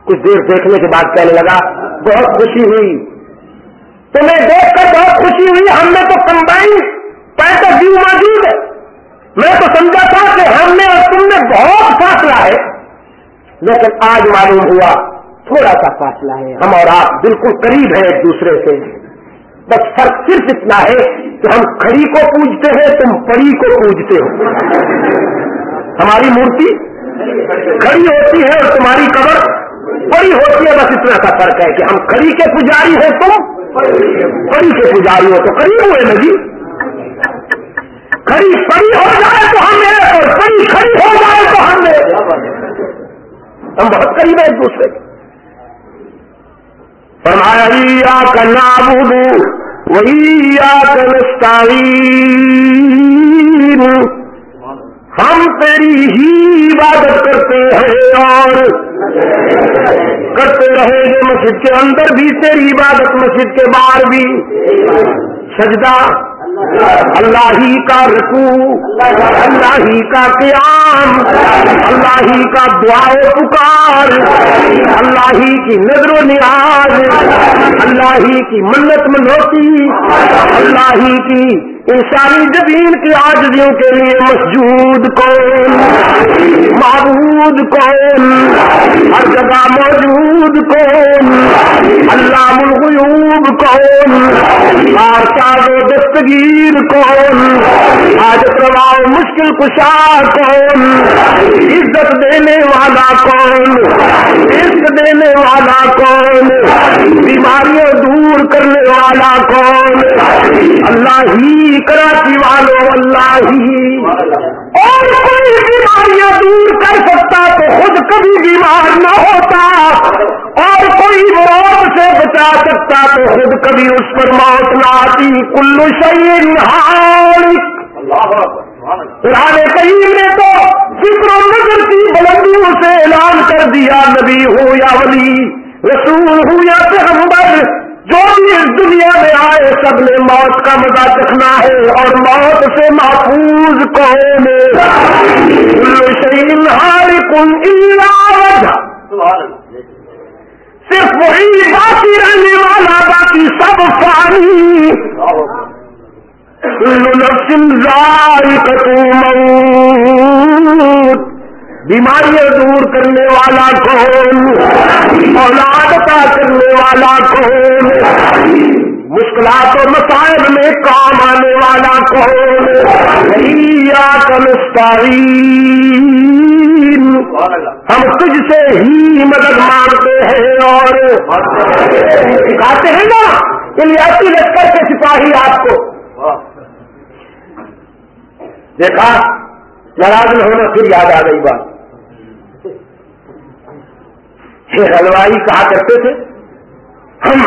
کچھ دیر دیکھنے کے بعد کہنے لگا، بہت خوشی ہوئی۔ تمہیں دیکھ کر بہت خوشی ہوئی، ہم نے تو کمبائن پیسہ بھی موجود ہے۔ میں تو سمجھا تھا کہ ہم نے اور تم نے بہت فاصلہ ہے۔ لیکن آج معلوم ہوا، تھوڑا سا فاصلہ ہے۔ ہم اور آپ بالکل قریب ہیں ایک دوسرے سے۔ بس فرق صرف اتنا ہے کہ ہم کھڑی کو پوجتے ہیں، تم پری کو پوجتے ہو۔ ہماری مورتی کھڑی ہوتی ہے اور تمہاری قبر بڑی ہوتی ہے، بس اتنا سا فرق ہے کہ ہم کھڑی کے پجاری ہیں، تم بڑی سے پجاری ہو تو قریب ہوئے نا جی کھڑی پڑی ہو جائے تو ہم اور پڑی کھڑی ہو جائے تو ہم ہم بہت قریب ہیں ایک دوسرے کے۔ فرمایا کا نابود وہی ہم تیری ہی عبادت کرتے ہیں اور کرتے رہے گے مسجد کے اندر بھی، تیری عبادت مسجد کے باہر بھی۔ سجدہ اللہ ہی کا رکو اللہ ہی کا قیام، اللہ ہی کا دعا و پکار، اللہ ہی کی نظر و نیاز، اللہ ہی کی منت منوتی، اللہ ہی کی ان ساری زمین کی آجزیوں کے لیے مسجود کون، معبود کون، ہر جگہ موجود کون، اللہ الغیوب کون آرشاد و دستگیر کون آج پرواؤ مشکل کشا کون، عزت دینے والا کون عزت دینے والا کون، بیماریاں دور کرنے والا کون، اللہ ہی کراچی والوں اللہ ہی۔ اور کوئی بیماریاں دور کر سکتا تو خود کبھی بیمار نہ ہوتا۔ اور کوئی موت سے بچا سکتا تو خود کبھی اس پر موت نہ آتی۔ کلو شعین قرآن کریم نے تو فکر و نظر کی بلندیوں سے اعلان کر دیا نبی ہو یا ولی رسول ہوں یا پیغمبر۔ جو بھی اس دنیا میں آئے سب نے موت کا مزہ چکھنا ہے اور موت سے محفوظ کون شہین ہار کن صرف وہی باقی رہنے والا باقی سب فانی۔ موت بیماریاں دور کرنے والا کون؟ اولاد کا کرنے والا کون؟ مشکلات و مسائل میں کام آنے والا کون؟ یا کنستاری ہم تجھ سے ہی مدد مانگتے ہیں اور سکھاتے ہیں نا الیاسی لشکر کے سپاہی آپ کو؟ دیکھا، ناراض ہونا پھر یاد آ گئی بات۔ ہلوائی کہا کرتے تھے، ہم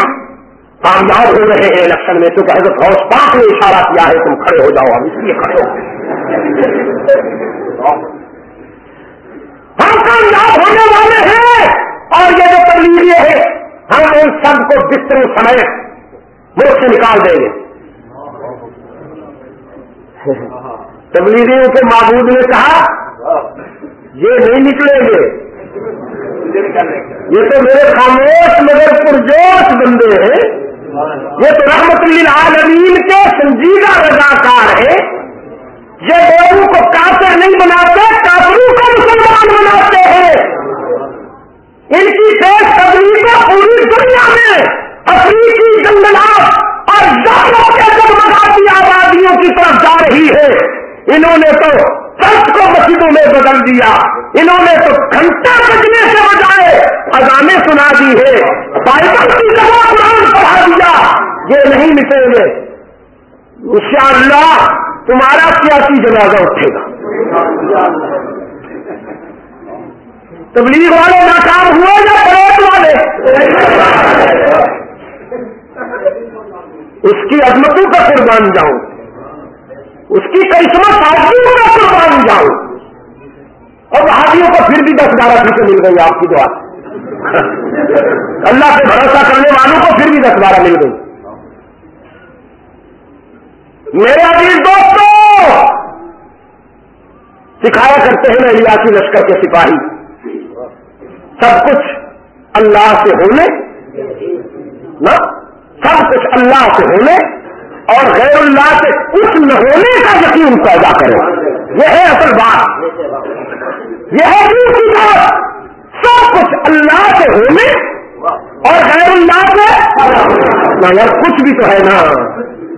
کامیاب ہو رہے ہیں الیکشن میں، تو حضرت فوج پاک نے اشارہ کیا ہے، تم کھڑے ہو جاؤ اب اس لیے کھڑے ہو ہم کامیاب ہونے والے ہیں۔ اور یہ جو تبلیغ ہے، ہم ان سب کو بستر سمے ملک سے نکال دیں گے۔ تبلیغیوں کے معبود نے کہا، یہ نہیں نکلیں گے۔ یہ تو میرے خاموش مگر پرجوش بندے ہیں۔ یہ تو رحمت للعالمین کے سنجیدہ رضاکار ہے یہ لوگوں کو کافر نہیں بناتے، کافروں کو مسلمان بناتے ہیں۔ ان کی پیش قدمی کو پوری دنیا میں افریقی جنگلات اور جانوں کے جگمگاتی آبادیوں کی طرف جا رہی ہے۔ انہوں نے تو سب کو مسجدوں میں بدل دیا۔ انہوں نے تو گھنٹہ بجنے سے بجائے اذانیں سنا دی ہے بائبل کی جگہ قرآن پڑھا دیا۔ یہ نہیں مٹیں گے۔ انشاءاللہ تمہارا سیاسی جنازہ اٹھے گا۔ تبلیغ والے ناکام ہوئے یا پروٹ والے؟ اس کی عظمتوں کا قربان جاؤں۔ اس کی کرشمہ سازیوں کا قربان جاؤں اور ہاتھیوں کو پھر بھی دس بارہ فیصد مل گئی آپ کی دعا۔ اللہ سے بھروسہ کرنے والوں کو پھر بھی دس بارہ مل گئی۔ میرے عزیز دوستوں سکھایا کرتے ہیں ریاسی لشکر کے سپاہی۔ سب کچھ اللہ سے ہونے۔ نا؟ سب کچھ اللہ سے ہونے۔ اور غیر اللہ سے کچھ نہ ہونے کا یقین پیدا کرے۔ یہ ہے اصل بات۔ یہ ہے دوسری بات۔ سب کچھ اللہ سے ہونے اور غیر اللہ سے یار کچھ بھی تو ہے نا۔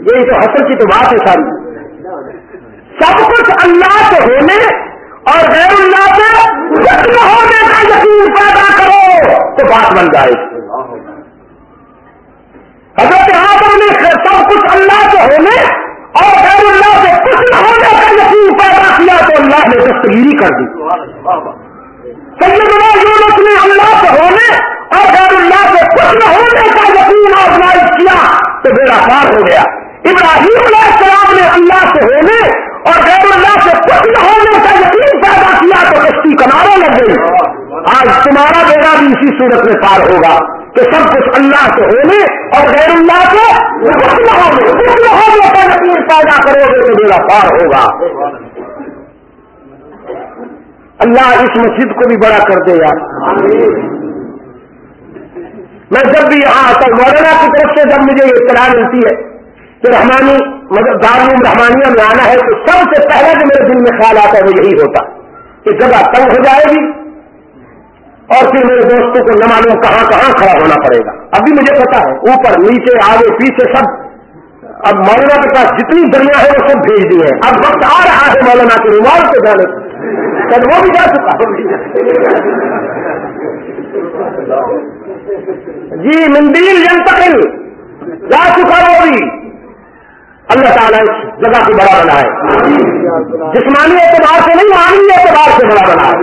یہ تو حسن کی تو بات ہے ساری۔ سب کچھ اللہ سے ہونے اور غیر اللہ سے کچھ نہ ہونے کا یقین پیدا کرو تو بات بن جائے۔ حضرت یہاں پر نے سب کچھ اللہ سے ہونے اور غیر اللہ سے کچھ نہ ہونے کا یقین پیدا کیا تو اللہ نے دستگیری کر دی۔ سیدنا یونس نے اللہ سے ہونے اور غیر اللہ سے کچھ نہ ہونے کا یقین آزمائش کیا تو میرا کار ہو گیا۔ ابراہیم علیہ السلام نے اللہ سے ہونے اور غیر اللہ سے کچھ نہ ہونے کا یقین پیدا کیا تو کشتی کنارے لگ گئی۔ آج تمہارا بیٹا بھی اسی صورت میں پار ہوگا۔ کہ سب کچھ اللہ سے ہونے اور غیر اللہ سے کچھ پیدا کرو گے تو میرا پار ہوگا۔ اللہ اس مسجد کو بھی بڑا کر دے یار۔ میں جب بھی یہاں آتا ہوں، مولانا کی طرف سے جب مجھے اطلاع ملتی ہے کہ رحمانی مطلب دارالعلوم رحمانیہ میں آنا ہے، تو سب سے پہلے جو میرے دل میں خیال آتا ہے وہ یہی ہوتا کہ جگہ تنگ ہو جائے گی۔ اور پھر میرے دوستوں کو نہ معلوم کہاں کہاں کھڑا ہونا پڑے گا۔ ابھی مجھے پتا ہے، اوپر، نیچے، آگے، پیچھے سب۔ اب مولانا کے پاس جتنی دریا ہے وہ سب بھیج دی ہے اب وقت آ رہا ہے مولانا کے رومال کو جانے کل وہ بھی جا چکا جی مندیل، جنتقل۔ جا چکا وہ بھی۔ اللہ تعالیٰ اس جگہ کو بڑا بنا ہے جسمانی اعتبار سے نہیں مانی اعتبار سے بڑا بنا ہے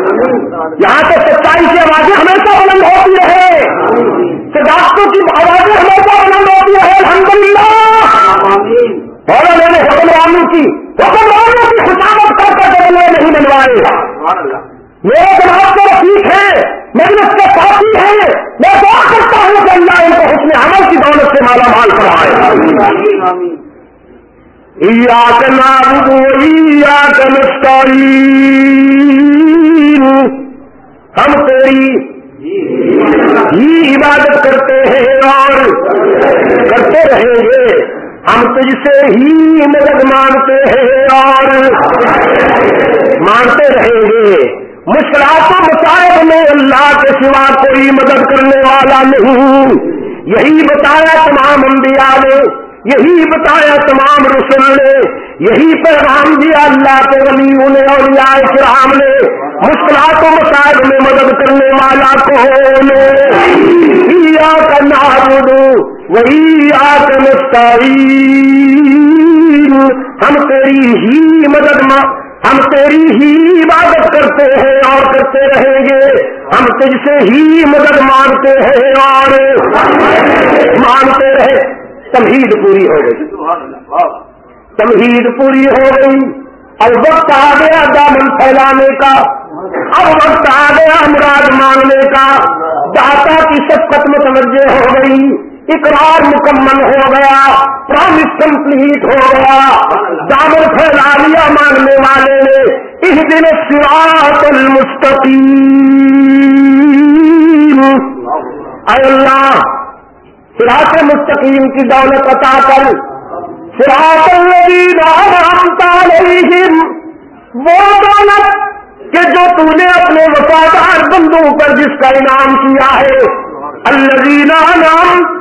یہاں سے سچائی کی آوازیں ہمیشہ بلند ہوتی رہے۔ صداقتوں کی آوازیں ہمیشہ بلند ہوتی رہے۔ الحمد للہ بولا میں نے حکمرانوں کی۔ حکمرانوں کی خوشامت کر کر کے نہیں بنوائے میرے جناب کے رفیق ہیں مجلس کے ساتھی ہیں میں دعا کرتا ہوں کہ اللہ ان کو حسن عمل کی دولت سے مالا مال کرائے ہم تیری ہی عبادت کرتے ہیں اور کرتے رہیں گے۔ ہم تجھ سے ہی مدد مانگتے ہیں اور مانگتے رہیں گے۔ مشکلات مسائل میں اللہ کے سوا کوئی مدد کرنے والا نہیں۔ یہی بتایا تمام انبیاء نے یہی بتایا تمام رسول نے، یہی پیغام دیا اللہ کے ولیوں نے اور کرام نے، مشکلات و مسائل میں مدد کرنے والا کون کا نام وہی آ ہم تیری ہی مدد ماں ہم تیری ہی عبادت کرتے ہیں اور کرتے رہیں گے۔ ہم تجھ سے ہی مدد مانگتے ہیں اور مانگتے رہے تمہید پوری ہو گئی۔ تمہید پوری ہو گئی۔ اب وقت آ گیا دامن پھیلانے کا۔ اب وقت آ گیا مراد مانگنے کا۔ داتا کی سب ختم توجہ ہو گئی۔ اقرار مکمل ہو گیا۔ پرامس کمپلیٹ ہو گیا۔ دامن پھیلا لیا مانگنے والے نے۔ اس دن سراط المستقیم۔ اے اللہ سراط مستقیم کی دولت عطا کر۔ سراط الذین انعمت علیہم۔ وہ دولت کہ جو تو نے اپنے وفادار بندوں پر جس کا انعام کیا ہے۔ الذین انعمت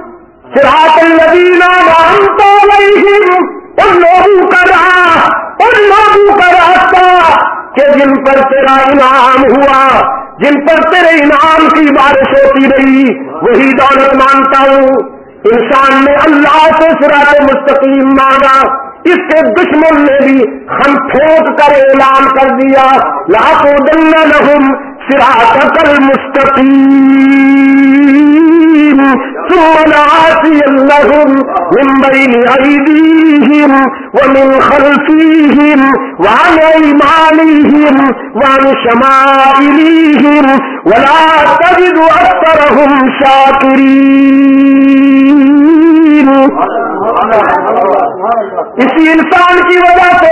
سراط الذین انعمت علیہم۔ ان لوگوں کا راہ، ان لوگوں کا راستہ کہ جن پر تیرا انعام ہوا۔ جن پر تیرے انعام کی بارش ہوتی رہی، وہی دولت مانتا ہوں۔ انسان نے اللہ سے سراط مستقیم مانگا، اس کے دشمن نے بھی ہم پھونک کر اعلان کر دیا۔ لاکھوں دن لہم سراط مستقیم ثم لهم من بين أيديهم ومن خلفيهم وعن أيمانهم وعن شمائلهم ولا تجد أكثرهم شاكرين. اسی انسان کی وجہ سے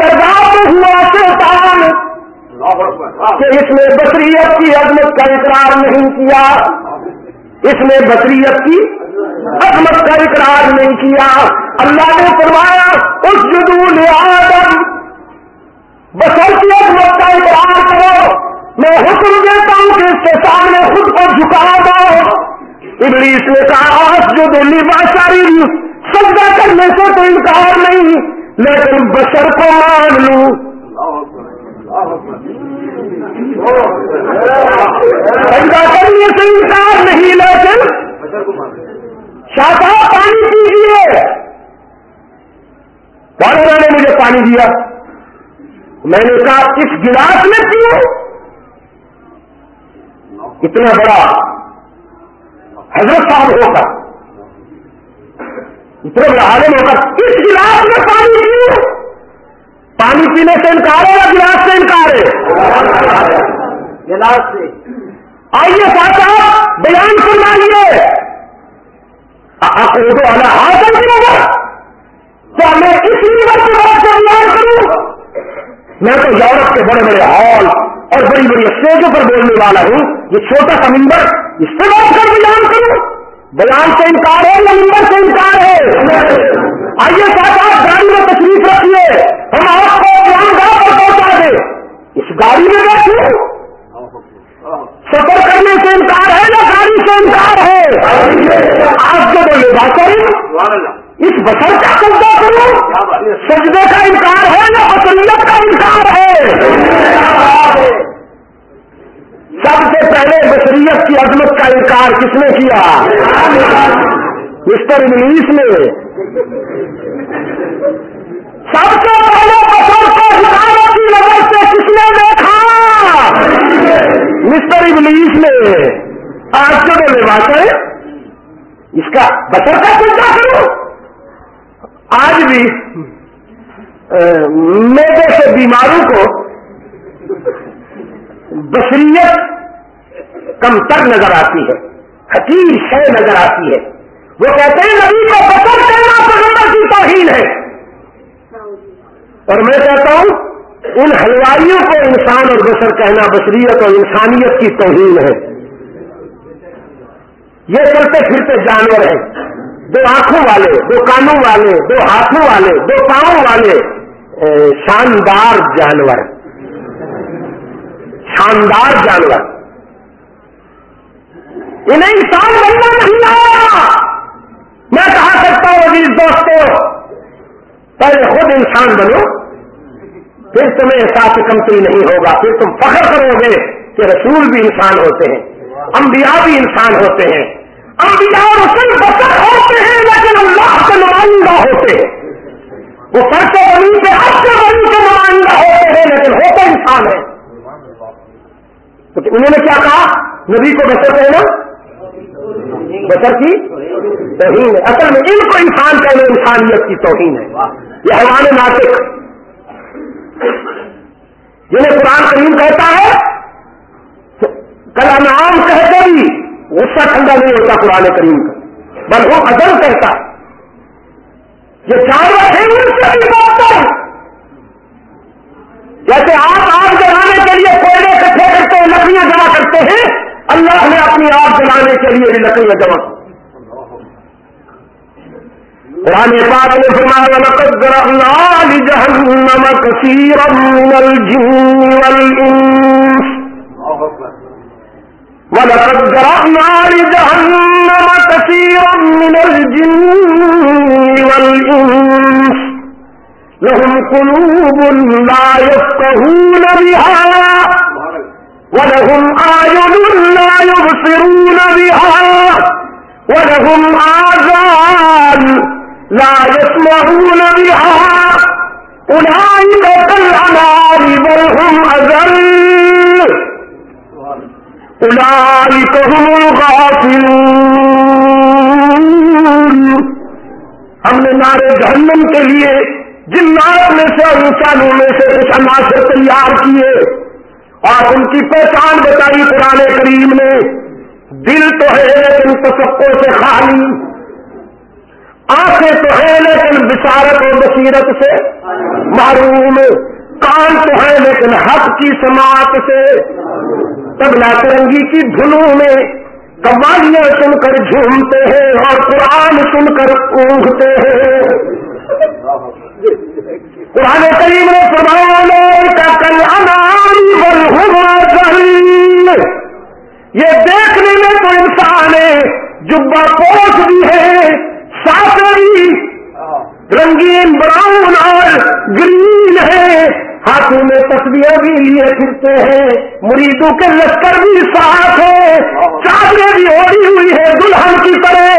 برباد ہوا شیطان کہ اس نے بصریت کی عظمت کا اقرار نہیں کیا اس نے بصریت کی عظمت کا اقرار نہیں کیا۔ اللہ نے فرمایا، اس جدول آدم بسر کی عظمت کا اقرار کرو۔ میں حکم دیتا ہوں کہ اس کے سامنے خود کو جھکا دو۔ ابلیس نے کہا اس جدول باشاری سجدہ کرنے سے تو انکار نہیں، لیکن بشر کو مان لوں۔ کرنے سے انکار نہیں لیکن شاہ پانی پیجیے والدہ نے مجھے پانی دیا میں نے کہا اس گلاس میں پیو اتنا بڑا حضرت صاحب ہو کر اتنا بڑا عالم ہو کر اس گلاس میں پانی پیو پانی پینے سے انکار ہے یا گلاس سے انکار ہے؟ گلاس سے۔ آئیے صاحب بیان فرمائیے آپ کو آنا حاصل کیا گا کیا میں اس لیور کی بات سے بیان کروں؟ میں تو یورپ کے بڑے بڑے ہال اور بڑی بڑی اسٹیجوں پر بولنے والا ہوں۔ یہ چھوٹا سا ممبر اس سے بات کر بیان کروں۔ بیان سے انکار ہے یا ممبر سے انکار ہے؟ آئیے صاحب آپ گاڑی میں تشریف رکھیے۔ ہم آپ کو بیان گاہ پر پہنچا دیں۔ اس گاڑی میں بیٹھے سفر کرنے سے انکار ہے یا گاڑی سے انکار ہے؟ آپ جو بولے بات کریں، اس بسر کا قبضہ کرو۔ سجدے کا انکار ہے یا بصریت کا انکار ہے؟ سب سے پہلے بصریت کی عظمت کا انکار کس نے کیا؟ مسٹر انگلش نے۔ سب سے پہلے بسر کو حکامت کی نظر سے کس نے دیکھا؟ مسٹر ابلیس نے۔ آج جو میں بات ہے اس کا بچر کا چنتا کرو آج بھی میرے سے بیماروں کو بصریت کم تر نظر آتی ہے حقیق شے نظر آتی ہے۔ وہ کہتے ہیں، نبی کو بسر کرنا پیغمبر کی توہین ہے۔ اور میں کہتا ہوں، ان ہلوائیوں کو انسان اور بشر کہنا بشریت اور انسانیت کی توہین ہے۔ یہ چلتے پھرتے جانور ہیں۔ دو آنکھوں والے، دو کانوں والے، دو ہاتھوں والے، دو پاؤں والے شاندار جانور۔ شاندار جانور۔ انہیں انسان بننا نہیں آیا۔ میں کہا سکتا ہوں، عزیز دوستوں پہلے خود انسان بنو، پھر تمہیں احساس کمتری نہیں ہوگا۔ پھر تم فخر کرو گے کہ رسول بھی انسان ہوتے ہیں، انبیاء بھی انسان ہوتے ہیں۔ انبیاء رسول بسر ہوتے ہیں، لیکن اللہ کے نمائندہ ہوتے ہیں۔ وہ فرق بنی سے ہر سے بنی کے نمائندہ ہوتے ہیں، لیکن ہوتے انسان ہیں۔ تو انہوں نے کیا کہا؟ نبی کو بسر کہنا؟ بسر کی توہین ہے۔ اصل میں ان کو انسان کہنا انسانیت کی توہین ہے۔ یہ حیوان ناطق۔ جنہیں قرآن کریم کہتا ہے کل انعام کہتے ہی غصہ ٹھنڈا نہیں ہوتا قرآن کریم کا۔ بل وہ ادب کہتا یہ جانور ہے ان سے بھی بات جیسے آپ آگ جلانے کے لیے کوئلے وہ لکڑیاں جمع کرتے ہیں اللہ نے اپنی آگ جلانے کے لیے لکڑیاں جمع۔ کی قرآن پاک نے فرمایا لقد ذرعنا لجهنم كثيرا من الجن والإنس۔ ولقد ذرعنا لجهنم كثيرا من الجن والإنس۔ لهم قلوب لا يفقهون بها ولهم أعين لا يبصرون بها. ولهم آذان لا يسمعون بها. أولئك الانام بل هم أذل. أولئك هم الغافلون. ہم نے نارے جہنم کے لیے جن نارے میں سے اور انسانوں میں سے کچھ اناشے تیار کیے. اور ان کی پہچان بتائی قرآن کریم نے۔ دل تو ہے لیکن تصور سے خالی۔ آنکھیں تو ہیں لیکن بشارت اور بصیرت سے معروم کان تو ہے لیکن حق کی سماعت سے۔ تبلا ترنگی کی دھنوں میں قوالیاں سن کر جھومتے ہیں اور قرآن سن کر اونگتے ہیں۔ قرآن کریم نے فرمایا یہ دیکھنے میں تو انسان ہے جبا پوچھ بھی ہے، ساتری رنگین براؤن اور گرین ہے۔ ہاتھوں میں تصویر بھی لیے پھرتے ہیں، مریدوں کے لشکر بھی ساتھ ہے چادریں بھی اوڑی ہوئی ہے دلہن کی طرح۔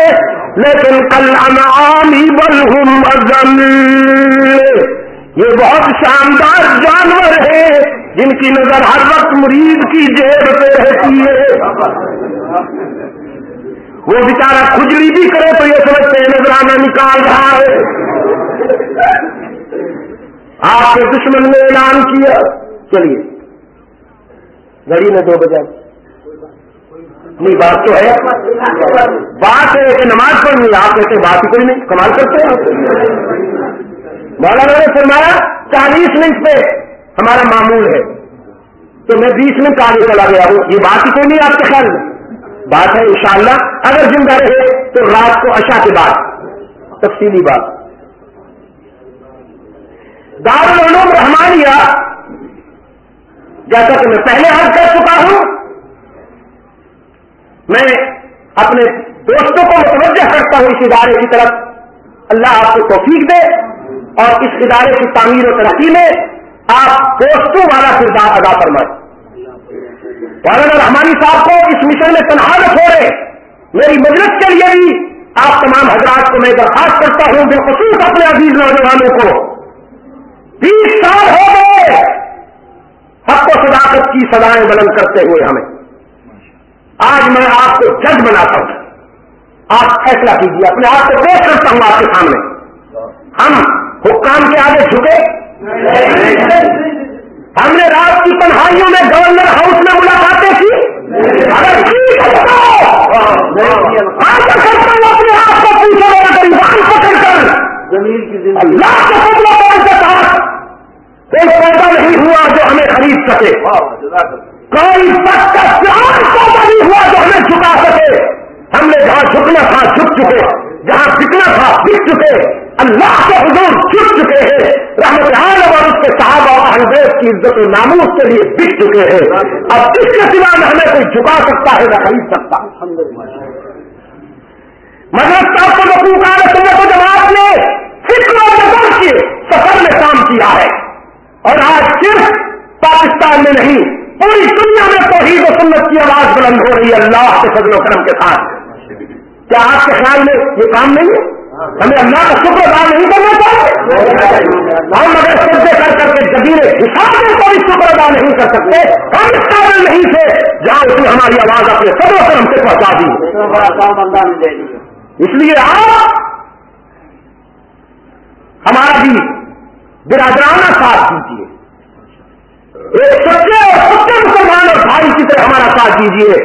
لیکن کل انعامی بلہم ازل۔ یہ بہت شاندار جانور ہے جن کی نظر ہر وقت مرید کی جیب پہ رہتی ہے۔ وہ بیچارہ کھجلی بھی کرے تو یہ سمجھتے ہیں نظرانہ نکال رہا ہے۔ آپ کے دشمن نے اعلان کیا۔ چلیے، گھڑی میں دو بجے۔ نہیں، بات تو ہے۔ بات ہے کہ نماز پڑھنی، آپ کہتے بات ہی کوئی نہیں، کمال کرتے ہیں۔ مولانا نے فرمایا، چالیس منٹ پہ ہمارا معمول ہے۔ تو میں بیس منٹ آگے چلا گیا ہوں؟ یہ بات ہی کوئی نہیں آپ کے خیال میں۔ بات ہے انشاءاللہ، اگر زندہ رہے تو رات کو اشا کے بعد۔ تفصیلی بات۔ دارالعلوم رحمانیہ، جیسا کہ میں پہلے حل کر چکا ہوں، میں اپنے دوستوں کو متوجہ کرتا ہوں اس ادارے کی طرف۔ اللہ آپ کو توفیق دے اور اس ادارے کی تعمیر و ترقی میں آپ دوستوں والا کردار ادا فرمائیں۔ مولانا رحمانی صاحب کو اس مشن میں تنہا نہ چھوڑے۔ میری مجلس کے لیے بھی آپ تمام حضرات کو میں درخواست کرتا ہوں بالخصوص اپنے عزیز نوجوانوں کو۔ بیس سال ہو گئے حق و صداقت کی سدائیں بلند کرتے ہوئے ہمیں۔ آج میں آپ کو جج بناتا ہوں۔ آپ فیصلہ کیجیے، اپنے آپ کو پیش کرتا ہوں آپ کے سامنے۔ ہم حکام کے آگے جھکے۔ ہم نے رات کی تنہائیوں میں گورنر ہاؤس میں ملاقاتیں کی؟ اگر ہوں اپنے آپ کو پوچھو گریبان پکڑ کر۔ اللہ کے فضل کے ساتھ کوئی پیدا نہیں ہوا جو ہمیں خرید سکے۔ کوئی سخت پیدا نہیں ہوا جو ہمیں جھکا سکے۔ ہم نے جہاں جھکنا تھا جھک چکے۔ جہاں بکنا تھا بک چکے۔ اللہ کے حضور چھپ چکے ہیں۔ رحمت عالم اور اس کے صحابہ اور احمد کی عزت و ناموس کے لیے بک چکے ہیں۔ اب اس کے سوا میں ہمیں کوئی جھکا سکتا ہے نہ خرید سکتا۔ مدرس صاحب کو نقوق آنے سنت و جماعت نے فکر و نظر کے سفر میں کام کیا ہے۔ اور آج صرف پاکستان میں نہیں، پوری دنیا میں توحید و سنت کی آواز بلند ہو رہی ہے اللہ کے فضل و کرم کے ساتھ۔ کیا آپ کے خیال میں یہ کام نہیں ہے؟ ہمیں اللہ کا شکر ادا نہیں کرنا چاہیے۔ ہم اگر سجدے کر کر کے جبیر حساب میں کوئی شکر ادا نہیں کر سکتے، ہم اس قابل نہیں تھے۔ جہاں اس نے ہماری آواز اپنے سب و کرم سے پہنچا دی اس لیے آپ ہمارا بھی برادرانہ ساتھ دیجیے ایک سچے اور سچے مسلمان اور بھائی کی طرح ہمارا ساتھ دیجیے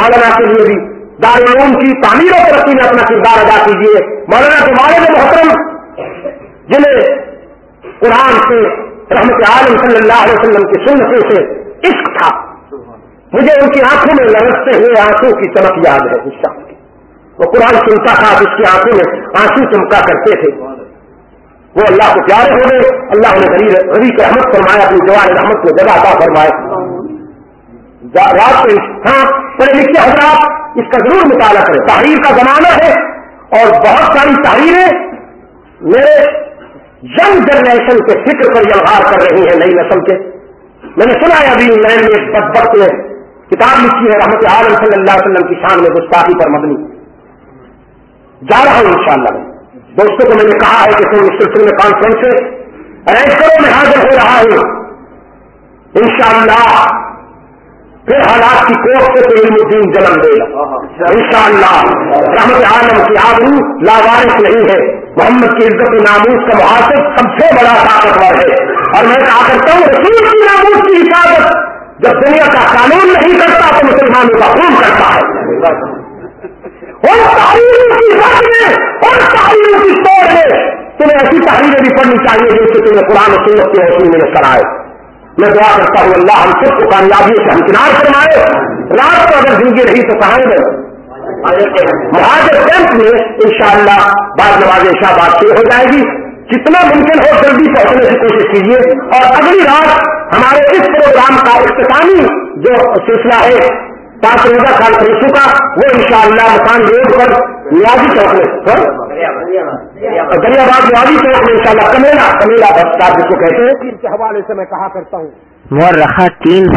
مولانا کے لیے بھی دارالعلوم کی تعمیر و ترقی میں اپنا کردار ادا کیجیے مولانا کے والد محترم، جنہیں قرآن سے رحمت عالم صلی اللہ علیہ وسلم کی سنتوں سے عشق تھا، مجھے ان کی آنکھوں میں لڑکتے ہوئے آنکھوں کی چمک یاد ہے اس شخص کی۔ وہ قرآن سنتا تھا اس کی آنکھوں میں آنسو چمکا کرتے تھے۔ وہ اللہ کو پیارے ہو گئے۔ اللہ نے غریب غریب احمد فرمایا، اپنی جوان احمد کو جگہ عطا فرمائے رات کو ہاں پڑھے لکھے حضرات اس کا ضرور مطالعہ کریں۔ تحریر کا زمانہ ہے اور بہت ساری تحریریں میرے ینگ جنریشن کے فکر پر اظہار کر رہی ہیں نئی نسل کے میں نے سنا ہے ابھی میں نے ایک بد میں کتاب لکھی ہے، رحمت عالم صلی اللہ علیہ وسلم کی شان میں، گستاخی پر مبنی۔ جا رہا ہوں انشاءاللہ۔ میں دوستوں کو میں نے کہا ہے کہ تم اس سلسلے میں کانفرنس ارینج کرو، میں حاضر ہو رہا ہوں۔ انشاءاللہ پھر حالات کی کوٹ سے تو علم الدین جنم دے گا۔ ان شاء اللہ رحمت عالم کی آبرو لاوارث نہیں ہے۔ محمد کی عزت ناموس کا محاسب سب سے بڑا طاقتور ہے۔ اور میں کہا کرتا ہوں رسول کی ناموس کی حفاظت۔ جب دنیا کا قانون نہیں کرتا تو مسلمانوں کا خون کرتا ہے۔ اور تعلیموں کی میں اور تعلیموں کی توڑ میں۔ تمہیں ایسی تحریریں بھی پڑھنی چاہیے جن سے تمہیں قرآن و سنت کی حوصلے میں کرائے میں دعا کرتا ہوں، اللہ ہم سب کو کامیابی سے ہمکنار فرمائے۔ رات کو اگر زندگی رہی تو کہاں گئے؟ مہاجر کیمپ میں ان شاء اللہ بعد نواز شاہ بات شروع ہو جائے گی۔ جتنا ممکن ہو جلدی پہنچنے کی کوشش کیجیے۔ اور اگلی رات ہمارے اس پروگرام کا اختتامی جو سلسلہ ہے پانچ روزہ کال پریشو کا وہ انشاءاللہ مکان روڈ پر نیازی چوک میں دریا باد نیازی چوک میں انشاءاللہ کمیلا کمیلا بس جس کو کہتے ہیں۔ کے حوالے سے میں کہا کرتا ہوں۔ مور رکھا تین